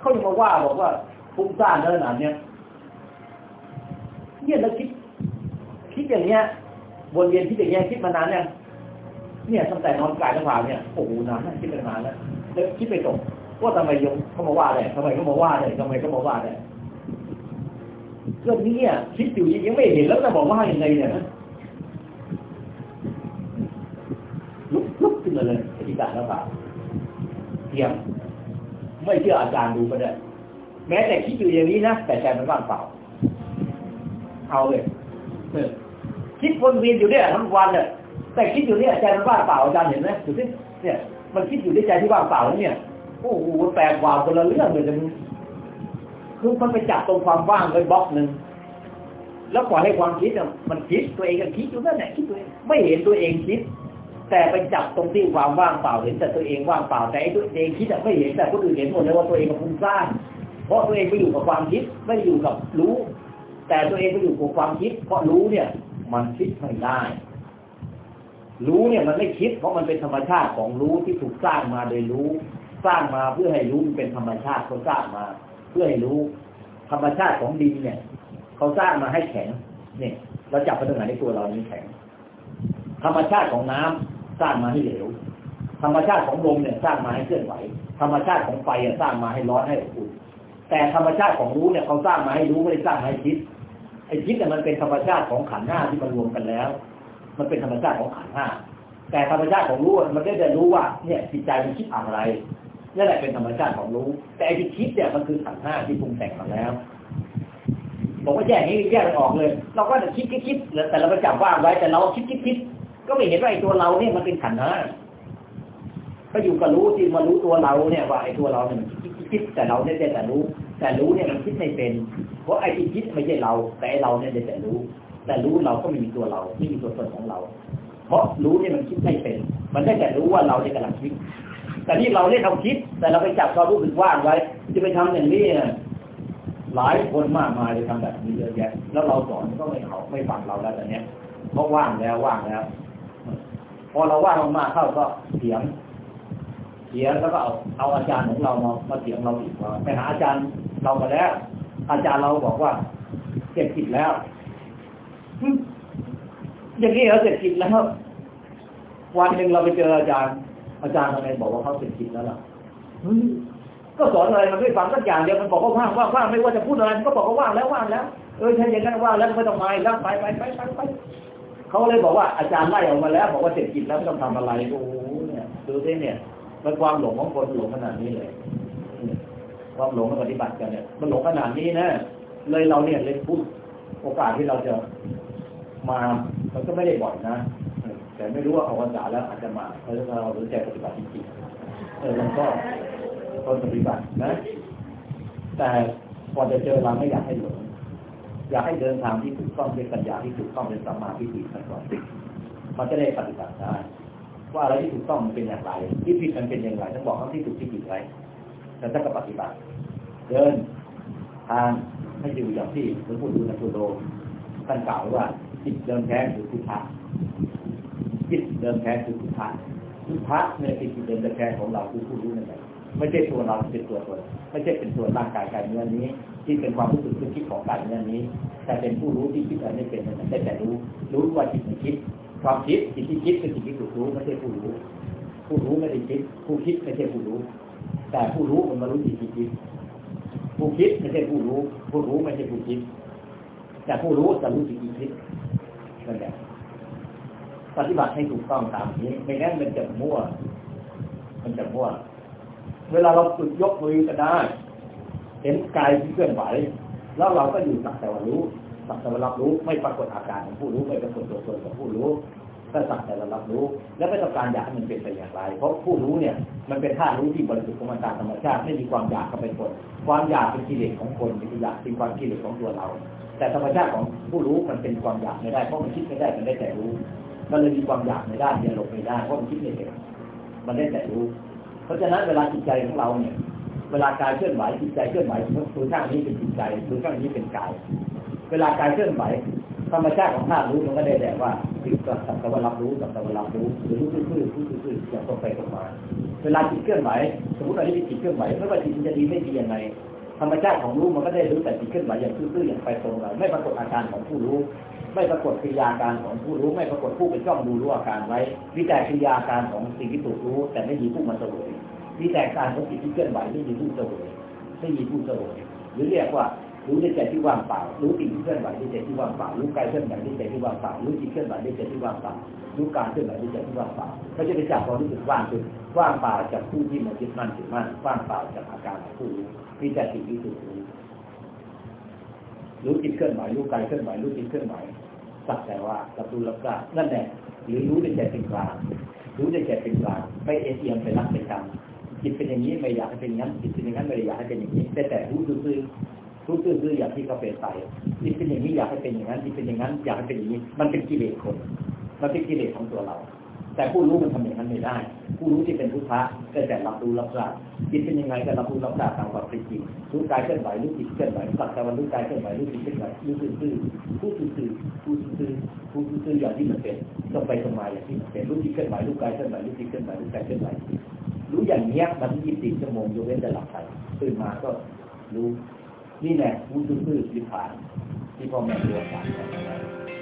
เขายังมาว่าบอกว่าฟุ้งซ่านขนาดเนี้ยเนี่ยเราคิด คิดอย่างเนี้ยวนเวียนคิดอย่างเงี้ยคิดมานานเนี่ย เนี่ยตั้งแต่นอนกายแล้วผ่าเนี่ยโอ้โหนานนะคิดไปนานแล้วแล้วคิดไปตกว่าทำไมยงเขามาว่าได้ทำไมเขามาว่าได้ทำไมเขามาว่าได้เรื่องนี้เนี่ยคิดอยู่ยังไม่เห็นแล้วจะบอกว่ายังไงเนี่ยนะลุกลุกขึ้นมาเลยอธิการแล้วครับเทียมไม่เชื่ออาจารย์ดูก็ได้แม้แต่คิดอยู่อย่างนี้นะแต่ใจมันว่างเปล่าเอาเลยคิดวนเวียนอยู่เนี่ยทั้งวันเนี่ย แต่คิดอยู่เนี่ยใจมันว่างเปล่าอาจารย์เห็นไหมดูสิเนี่ย มันคิดอยู่ในใจที่ว่างเปล่าเนี่ยโอ้โหแปลกกว่าคนละเรื่องเลยจะคือมันไปจับตรงความว่างไปบล็อกหนึ่งแล้วปล่อยให้ความคิดมันคิดตัวเองก็คิดอยู่นั่นแหละคิดตัวเองไม่เห็นตัวเองคิด แต่ไปจับตรงที่ความว่างเปล่าเห็นแต่ตัวเองว่างเปล่าแต่ไอ้ตัวเองคิดอะไม่เห็นแต่คนอื่นเห็นหมดเลยว่าตัวเองกับฟุ้งซ่านเพราะตัวเองไปอยู่กับความคิดไม่อยู่กับรู้ แต่ตัวเองไปอยู่กับความคิด เพราะรู้เนี่ย มันคิดไม่ได้ รู้เนี่ยมันไม่คิดเพราะมันเป็นธรรมชาติของรู้ที่ถูกสร้างมาโดยรู้ สร้างมาเพื่อให้รู้มันเป็นธรรมชาติเขาสร้างมา เพื่อให้รู้ ธรรมชาติของดินเนี่ยเขาสร้างมาให้แข็งเนี่ยเราจับไปตรงไหนในตัวเรานี้แข็ง ธรรมชาติของน้ำสร้างมาให้เหลว ธรรมชาติของลมเนี่ยสร้างมาให้เคลื่อนไหว ธรรมชาติของไฟสร้างมาให้ร้อนให้อบอุ่นแต่ธรรมชาติของรู้เนี่ยเขาสร้างมาให้รู้ไม่ได้สร้างมาให้คิดไอ้คิดเนี่ยมันเป็นธรรมชาติของขันธ์ห้าที่มันรวมกันแล้ว มันเป็นธรรมชาติของขันห้าแต่ธรรมชาติของรู้มันได้แต่รู้ว่าเนี่ยจิตใจมันคิดอะไรนั่นแหละเป็นธรรมชาติของรู้ แต่ไอ้ที่คิดเนี่ยมันคือขันห้าที่ปรุงแต่งมาแล้วบอกว่าแยกนี้แยกมันออกเลย เราก็จะคิดคิดคิดแต่เราไปจับว่างไว้แต่เราคิดคิดคิดก็ไม่เห็นว่าไอ้ตัวเราเนี่ยมันเป็นขันห้าก็อยู่กับรู้ที่มารู้ตัวเราเนี่ยว่าไอ้ตัวเราเนี่ยมันคิดคิดแต่เราเนี่ยแต่รู้ แต่รู้เนี่ยมันคิดไม่เป็น เพราะไอ้ที่คิดไม่ใช่เรา แต่ไอ้เราเนี่ยแต่รู้ แต่รู้เราก็ไม่มีตัวเราไม่มีตัวตนของเรา เพราะรู้เนี่ยมันคิดไม่เป็น มันได้แต่รู้ว่าเราเนี่ยกำลังคิด แต่นี่เราเล่นเราคิด แต่เราไปจับความรู้สึกว่างไว้ จะไปทำอย่างนี้หลายคนมากมายเลยทำแบบนี้เยอะแยะ แล้วเราสอนก็ไม่เขาไม่ฟังเราแล้วแต่เนี้ยเพราะว่างแล้วว่างแล้วพอเราว่างมากเข้าก็เถียงเถียงแล้วก็เอาเอาอาจารย์ของเรามามาเถียงเราอีกว่าไปหาอาจารย์เรามาแล้ว อาจารย์เราบอกว่าเสร็จกิจแล้ว อย่างนี้เหรอเสร็จกิจแล้ว วันหนึ่งเราไปเจออาจารย์ อาจารย์ทำไมบอกว่าเขาเสร็จกิจแล้วล่ะเฮ้ยก็สอนอะไรมันไม่ฟังสักอย่างเดียวมันบอกว่าว่างว่างว่างไม่ว่าจะพูดอะไรมันก็บอกว่าว่างแล้วว่างแล้วเออใช่อย่างนั้นว่างแล้วไม่ต้องมาแล้วไปไปไปไปไปเขาเลยบอกว่าอาจารย์ไล่ออกมาแล้ว บอกว่าเสร็จกิจแล้วไม่ต้องทำอะไรโอ้โหเนี่ยดูสิเนี่ยมันความหลงของคนหลงขนาดนี้เลยเนี่ยความหลงมันปฏิบัติกันเนี่ยมันหลงขนาดนี้นะเลยเราเนี่ยเลยพูดโอกาสที่เราจะ มามันก็ไม่ได้บ่อยนะแต่ไม่รู้ว่าออกพรรษาแล้วอาจจะมาเพราะเรารู้ใจปฏิบัติจริงๆเออมันก็คนปฏิบัตินะ แต่พอจะเจอเราไม่อยากให้หลงอยากให้เดินทางที่ถูกต้องเป็นปัญญาที่ถูกต้องเป็นสัมมาทิฏฐิมันก่อนมันจะได้ปฏิบัติได้ว่าอะไรที่ถูกต้องมันเป็นอย่างไร ที่ผิดมันเป็นอย่างไรต้องบอกทั้งที่ถูกที่ผิดไว้แต่ถ้าก็ปฏิบัติ เดินทางให้อยู่อย่างที่หลวงปู่ดูลตุโดท่านกล่าวว่า จิตเดิมแท้คือพุทธะจิตเดิมแท้คือพุทธะพุทธะเนี่ยคือจิตเดิมแท้ของเราคือผู้รู้นั่นเองไม่ใช่ตัวเราเป็นตัวตนไม่ใช่เป็นตัวร่างกายกายเนื้อนี้ ที่เป็นความรู้สึกนึกคิดของกายเนื้อนี้ แต่เป็นผู้รู้ที่คิดอะไรไม่เป็นนั่นแหละได้แต่รู้ รู้ว่าจิตมันคิด ความคิดจิตที่คิดคือจิตที่ถูกรู้ไม่ใช่ผู้รู้ ผู้รู้ไม่ได้คิด ผู้คิดไม่ใช่ผู้รู้ แต่ผู้รู้มันมารู้จิตที่คิด ผู้คิดไม่ใช่ผู้รู้ ผู้รู้ไม่ใช่ผู้คิด แต่ผู้รู้จะรู้จิตที่คิดนั่นแหละปฏิบัติให้ถูกต้องตามนี้ ไม่งั้นมันจะมั่ว มันจะมั่ว เวลาเราฝึกยกมือก็ได้ เห็นกายที่เคลื่อนไหว แล้วเราก็อยู่สักแต่ว่ารู้สักแต่ว่ารับรู้ ไม่ปรากฏอาการของผู้รู้ ไม่ปรากฏตัวตนของผู้รู้ก็สักแต่ว่ารับรู้ แล้วไม่ต้องการอยากให้มันเป็นไปอย่างไร เพราะผู้รู้เนี่ย มันเป็นธาตุรู้ที่บริสุทธิ์ของมันตามธรรมชาติไม่มีความอยากเข้าไปคน ความอยากเป็นกิเลสของคนเป็นอยากเป็นความกิเลสของตัวเรา แต่ธรรมชาติของผู้รู้มันเป็นความอยากไม่ได้เพราะมันคิดไม่ได้มันได้แต่รู้มันเลยมีความอยากไม่ได้เดียลงไม่ได้เพราะมันคิดไม่เป็นมันได้แต่รู้ เพราะฉะนั้นเวลาจิตใจของเราเนี่ย เวลากายเคลื่อนไหวจิตใจเคลื่อนไหวตัวข้างนี้เป็นจิตใจตัวข้างนี้เป็นกาย เวลากายเคลื่อนไหวธรรมชาติของธาตุรู้มันก็ได้แต่ว่าจิตก็สักแต่ว่ารับรู้สักแต่ว่ารับรู้หรือรู้ซื่อๆรู้ซื่อๆอย่างตรงไปตรงมา เวลาจิตเคลื่อนไหวสมมติเราที่จิตเคลื่อนไหวไม่ว่าจิตจะดีไม่ดียังไง ธรรมชาติของรู้มันก็ได้รู้แต่จิตเคลื่อนไหวอย่างซื่อๆอย่างไปตรงไปไม่ปรากฏอาการของผู้รู้ ไม่ปรากฏกิริยาการของผู้รู้ ไม่ปรากฏผู้เป็นจ้องดูรู้อาการไว้มีแต่กิริยาการของสิ่งที่ถูกรู้ แต่ไม่มีผู้มาเสวยมีแต่การของจิตที่เคลื่อนไหวไม่มีผู้เสวยไม่มีผู้เสวยหรือเรียกว่ารู้ในใจที่ว่างเปล่า รู้สิ่งที่เคลื่อนไหวในใจที่ว่างเปล่า รู้กายเคลื่อนไหวในใจที่ว่างเปล่า รู้จิตเคลื่อนไหวในใจที่ว่างเปล่า รู้การเคลื่อนไหวในใจที่ว่างเปล่าไม่ใช่ไปจับความรู้สึกว่างคือว่างเปล่าจากผู้ที่มันยึดมั่นถือมั่นว่างเปล่าจากอาการของผู้รู้ มีแต่สิ่งที่ถูกรู้รู้จิตเคลื่อนไหวรู้กายเคลื่อนไหวรู้จิตเคลื่อนไหวสักแต่ว่ารับรู้รับทราบนั่นแหละหรือรู้ในใจเป็นกลางรู้ในใจเป็นกลางไม่เอียงไปรักไปทำจิตเป็นอย่างนี้ไม่อยากให้เป็นอย่างนั้นจิตเป็นอย่างนั้นไม่อยากให้เป็นอย่างนี้ แต่แต่รู้ซื่อรู้ซื่ออย่างที่เขาเป็นไปจิตเป็นอย่างนี้อยากให้เป็นอย่างนั้นจิตเป็นอย่างนั้นอยากให้เป็นอย่างนี้ มันเป็นกิเลสคน มันเป็นกิเลสของตัวเรา แต่ผู้รู้มันทำอย่างนั้นไม่ได้ ผู้รู้ที่เป็นพุทธะก็แต่รับรู้รับทราบจิตเป็นยังไงก็รับรู้รับทราบตามความเป็นจริงรู้กายเคลื่อนไหวรู้จิตเคลื่อนไหวสักแต่วันรู้กายเคลื่อนไหวรู้จิตเคลื่อนไหวรู้ซื่อๆผู้ซื่อๆผู้ซื่อๆผู้ซื่อๆอย่างที่มันเป็นต้องไปตรงมาอย่างที่มันเป็นรู้จิตเคลื่อนไหวรู้กายเคลื่อนไหวรู้จิตเคลื่อนไหวรู้กายเคลื่อนไหวรู้อย่างเนี้ยมันยี่สิบชั่วโมงยกเว้นแต่หลับไปตื่นมาก็รู้นี่แหละผู้ซื่อๆที่ผ่านที่พ่อแม่เรียนกัน